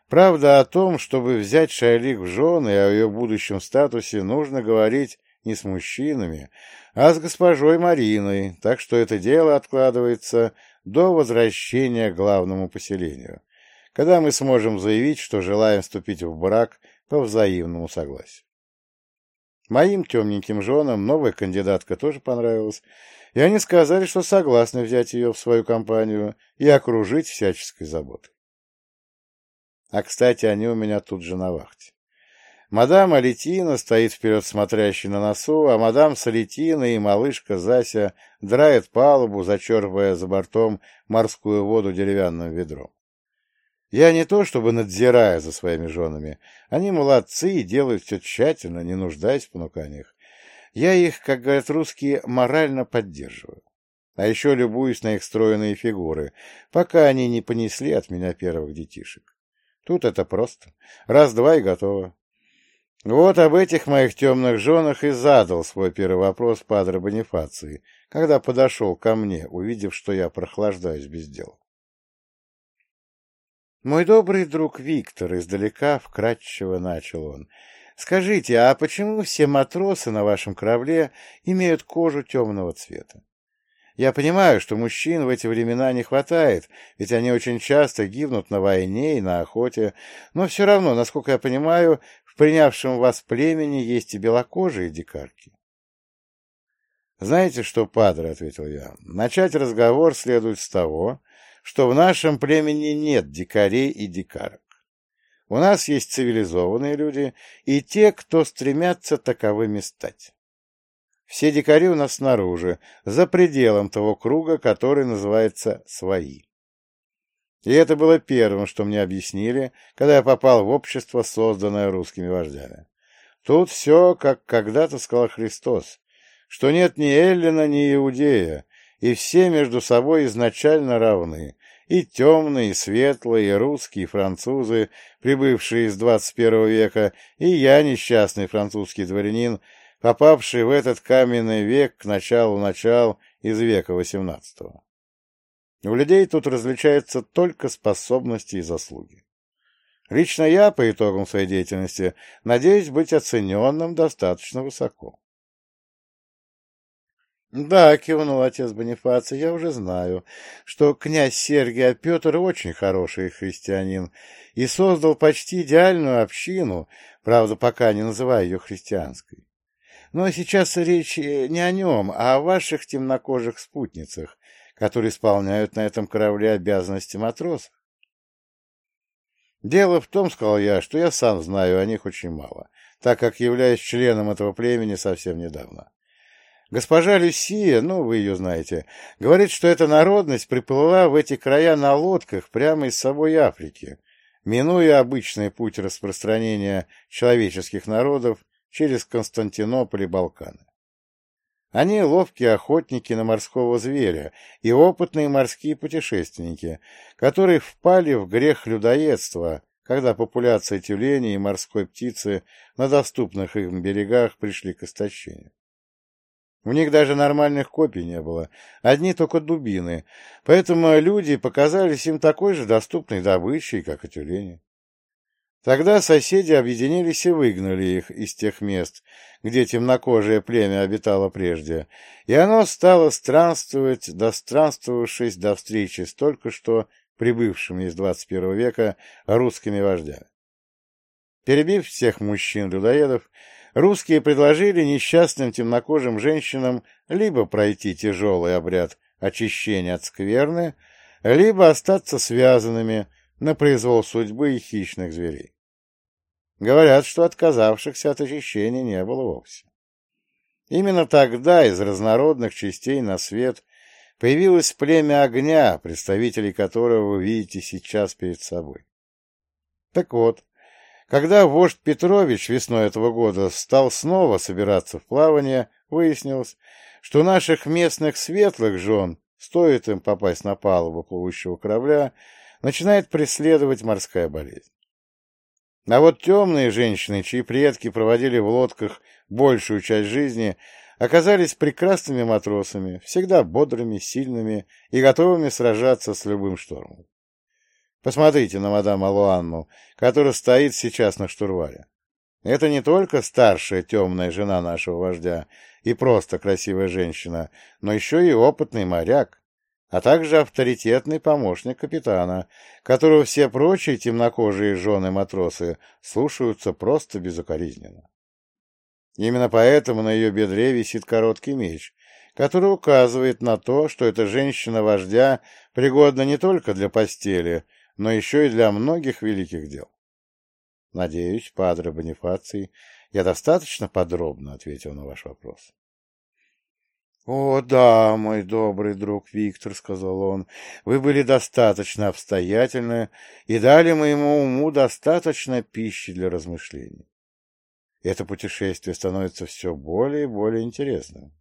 Правда, о том, чтобы взять Шайлик в жены и о ее будущем статусе, нужно говорить не с мужчинами, а с госпожой Мариной, так что это дело откладывается до возвращения к главному поселению, когда мы сможем заявить, что желаем вступить в брак по взаимному согласию. Моим темненьким женам новая кандидатка тоже понравилась, и они сказали, что согласны взять ее в свою компанию и окружить всяческой заботой. А, кстати, они у меня тут же на вахте. Мадам Алетина стоит вперед смотрящей на носу, а мадам Салетина и малышка Зася драет палубу, зачерпывая за бортом морскую воду деревянным ведром. Я не то чтобы надзираю за своими женами. Они молодцы и делают все тщательно, не нуждаясь в понуканиях. Я их, как говорят русские, морально поддерживаю. А еще любуюсь на их стройные фигуры, пока они не понесли от меня первых детишек. Тут это просто. Раз-два и готово. Вот об этих моих темных женах и задал свой первый вопрос Падре Бонифации, когда подошел ко мне, увидев, что я прохлаждаюсь без дела. «Мой добрый друг Виктор издалека вкратчиво начал он. Скажите, а почему все матросы на вашем корабле имеют кожу темного цвета? Я понимаю, что мужчин в эти времена не хватает, ведь они очень часто гибнут на войне и на охоте, но все равно, насколько я понимаю, в принявшем вас племени есть и белокожие дикарки. «Знаете что, падре?» — ответил я. «Начать разговор следует с того, что в нашем племени нет дикарей и дикарок. У нас есть цивилизованные люди и те, кто стремятся таковыми стать. Все дикари у нас снаружи, за пределом того круга, который называется «свои». И это было первым, что мне объяснили, когда я попал в общество, созданное русскими вождями. Тут все, как когда-то сказал Христос, что нет ни Эллина, ни Иудея, и все между собой изначально равны, и темные, и светлые, и русские, и французы, прибывшие из 21 века, и я, несчастный французский дворянин, попавший в этот каменный век к началу-начал из века XVIII. У людей тут различаются только способности и заслуги. Лично я, по итогам своей деятельности, надеюсь быть оцененным достаточно высоко. Да, кивнул отец Бонифаций, я уже знаю, что князь Сергий Петр очень хороший христианин и создал почти идеальную общину, правда, пока не называя ее христианской. Но сейчас речь э, не о нем, а о ваших темнокожих спутницах, которые исполняют на этом корабле обязанности матросов. Дело в том, сказал я, что я сам знаю о них очень мало, так как являюсь членом этого племени совсем недавно. Госпожа Люсия, ну, вы ее знаете, говорит, что эта народность приплыла в эти края на лодках прямо из собой Африки, минуя обычный путь распространения человеческих народов через Константинополь и Балканы. Они ловкие охотники на морского зверя и опытные морские путешественники, которые впали в грех людоедства, когда популяция тюленей и морской птицы на доступных им берегах пришли к истощению. У них даже нормальных копий не было, одни только дубины, поэтому люди показались им такой же доступной добычей, как и тюлени. Тогда соседи объединились и выгнали их из тех мест, где темнокожее племя обитало прежде, и оно стало странствовать, достранствовавшись до встречи с только что прибывшими из 21 века русскими вождями. Перебив всех мужчин-людоедов, русские предложили несчастным темнокожим женщинам либо пройти тяжелый обряд очищения от скверны, либо остаться связанными на произвол судьбы и хищных зверей. Говорят, что отказавшихся от очищения не было вовсе. Именно тогда из разнородных частей на свет появилось племя огня, представителей которого вы видите сейчас перед собой. Так вот, когда вождь Петрович весной этого года стал снова собираться в плавание, выяснилось, что наших местных светлых жен, стоит им попасть на палубу плывущего корабля, начинает преследовать морская болезнь. А вот темные женщины, чьи предки проводили в лодках большую часть жизни, оказались прекрасными матросами, всегда бодрыми, сильными и готовыми сражаться с любым штормом. Посмотрите на мадам Алуанну, которая стоит сейчас на штурвале. Это не только старшая темная жена нашего вождя и просто красивая женщина, но еще и опытный моряк, а также авторитетный помощник капитана, которого все прочие темнокожие жены-матросы слушаются просто безукоризненно. Именно поэтому на ее бедре висит короткий меч, который указывает на то, что эта женщина-вождя пригодна не только для постели, но еще и для многих великих дел. Надеюсь, падре Бонифаций, я достаточно подробно ответил на ваш вопрос. — О, да, мой добрый друг Виктор, — сказал он, — вы были достаточно обстоятельны и дали моему уму достаточно пищи для размышлений. Это путешествие становится все более и более интересным.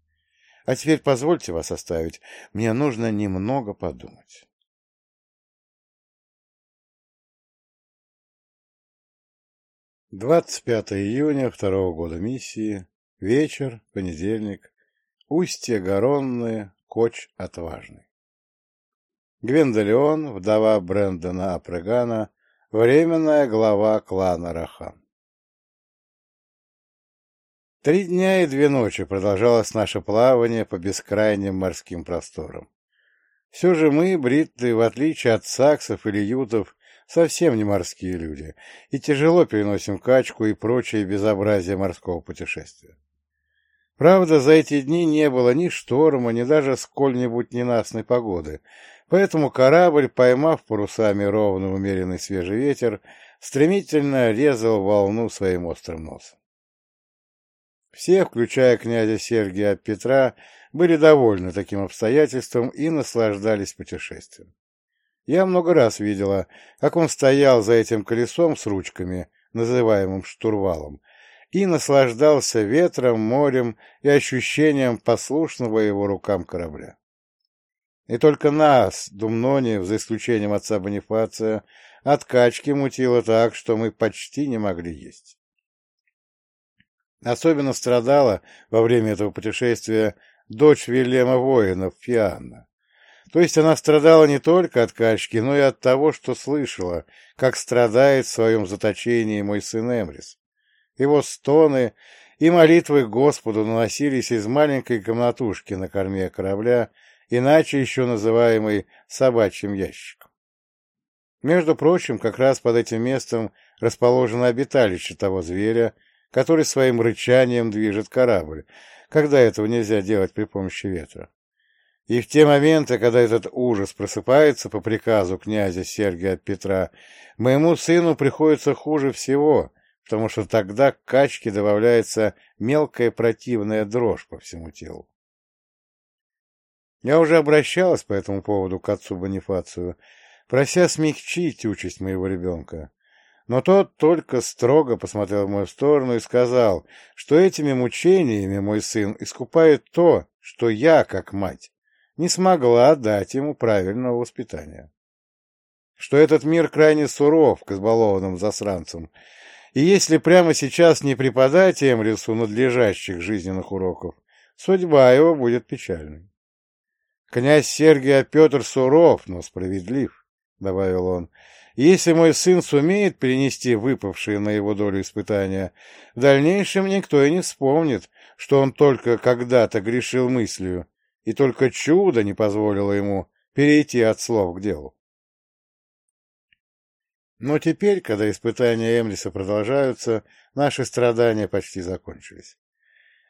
А теперь позвольте вас оставить, мне нужно немного подумать. 25 июня второго года миссии, вечер, понедельник, устье Горонное, Коч Отважный. Гвендолеон, вдова Брэндона Апрегана, временная глава клана Рахан. Три дня и две ночи продолжалось наше плавание по бескрайним морским просторам. Все же мы, бритты, в отличие от саксов или ютов, совсем не морские люди, и тяжело переносим качку и прочие безобразия морского путешествия. Правда, за эти дни не было ни шторма, ни даже сколь-нибудь ненастной погоды, поэтому корабль, поймав парусами ровно умеренный свежий ветер, стремительно резал волну своим острым носом. Все, включая князя Сергия от Петра, были довольны таким обстоятельством и наслаждались путешествием. Я много раз видела, как он стоял за этим колесом с ручками, называемым штурвалом, и наслаждался ветром, морем и ощущением послушного его рукам корабля. И только нас, Думнони, за исключением отца Бонифация, от качки мутило так, что мы почти не могли есть. Особенно страдала во время этого путешествия дочь Вильяма воинов, Фианна. То есть она страдала не только от качки, но и от того, что слышала, как страдает в своем заточении мой сын Эмрис. Его стоны и молитвы Господу наносились из маленькой комнатушки на корме корабля, иначе еще называемой собачьим ящиком. Между прочим, как раз под этим местом расположено обиталище того зверя, который своим рычанием движет корабль, когда этого нельзя делать при помощи ветра. И в те моменты, когда этот ужас просыпается по приказу князя Сергия от Петра, моему сыну приходится хуже всего, потому что тогда к качке добавляется мелкая противная дрожь по всему телу. Я уже обращалась по этому поводу к отцу Бонифацию, прося смягчить участь моего ребенка. Но тот только строго посмотрел в мою сторону и сказал, что этими мучениями мой сын искупает то, что я, как мать, не смогла дать ему правильного воспитания. Что этот мир крайне суров к избалованным засранцам, и если прямо сейчас не преподать Эмрису надлежащих жизненных уроков, судьба его будет печальной. Князь Сергий Петр суров, но справедлив, — добавил он, — если мой сын сумеет перенести выпавшие на его долю испытания, в дальнейшем никто и не вспомнит, что он только когда-то грешил мыслью, и только чудо не позволило ему перейти от слов к делу. Но теперь, когда испытания Эмлиса продолжаются, наши страдания почти закончились.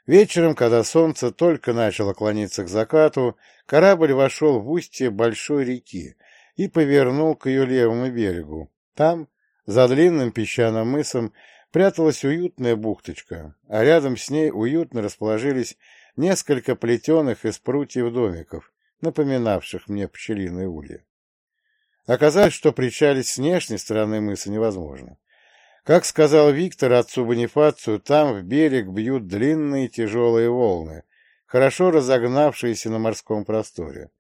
Вечером, когда солнце только начало клониться к закату, корабль вошел в устье большой реки, и повернул к ее левому берегу. Там, за длинным песчаным мысом, пряталась уютная бухточка, а рядом с ней уютно расположились несколько плетеных из прутьев домиков, напоминавших мне пчелиные улья. Оказалось, что причалить с внешней стороны мыса невозможно. Как сказал Виктор отцу Бонифацию, там в берег бьют длинные тяжелые волны, хорошо разогнавшиеся на морском просторе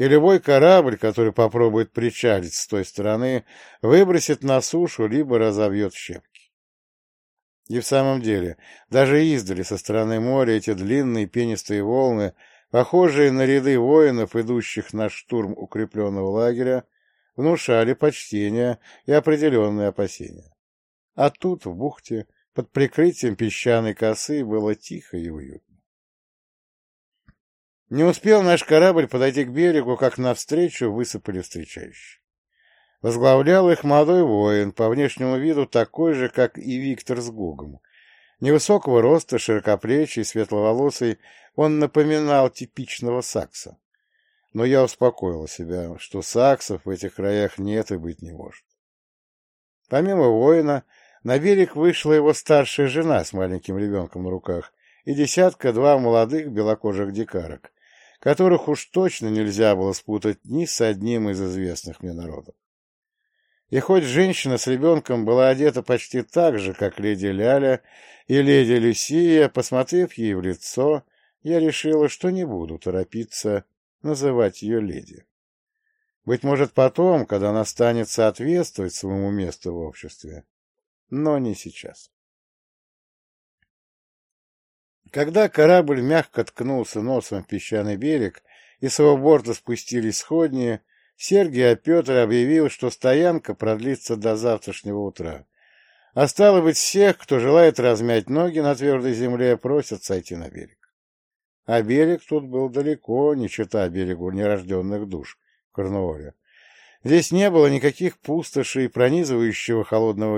и любой корабль, который попробует причалить с той стороны, выбросит на сушу, либо разовьет щепки. И в самом деле, даже издали со стороны моря эти длинные пенистые волны, похожие на ряды воинов, идущих на штурм укрепленного лагеря, внушали почтение и определенные опасения. А тут, в бухте, под прикрытием песчаной косы, было тихо и уютно. Не успел наш корабль подойти к берегу, как навстречу высыпали встречающие. Возглавлял их молодой воин, по внешнему виду такой же, как и Виктор с Гугом. Невысокого роста, широкоплечий, светловолосый, он напоминал типичного сакса. Но я успокоил себя, что саксов в этих краях нет и быть не может. Помимо воина, на берег вышла его старшая жена с маленьким ребенком на руках и десятка-два молодых белокожих дикарок, которых уж точно нельзя было спутать ни с одним из известных мне народов. И хоть женщина с ребенком была одета почти так же, как леди Ляля и леди Люсия, посмотрев ей в лицо, я решила, что не буду торопиться называть ее леди. Быть может, потом, когда она станет соответствовать своему месту в обществе, но не сейчас. Когда корабль мягко ткнулся носом в песчаный берег и с его борта спустились сходни, Сергий Петр объявил, что стоянка продлится до завтрашнего утра. А стало быть, всех, кто желает размять ноги на твердой земле, просят сойти на берег. А берег тут был далеко, не чита берегу нерожденных душ в. Здесь не было никаких пустошей, пронизывающего холодного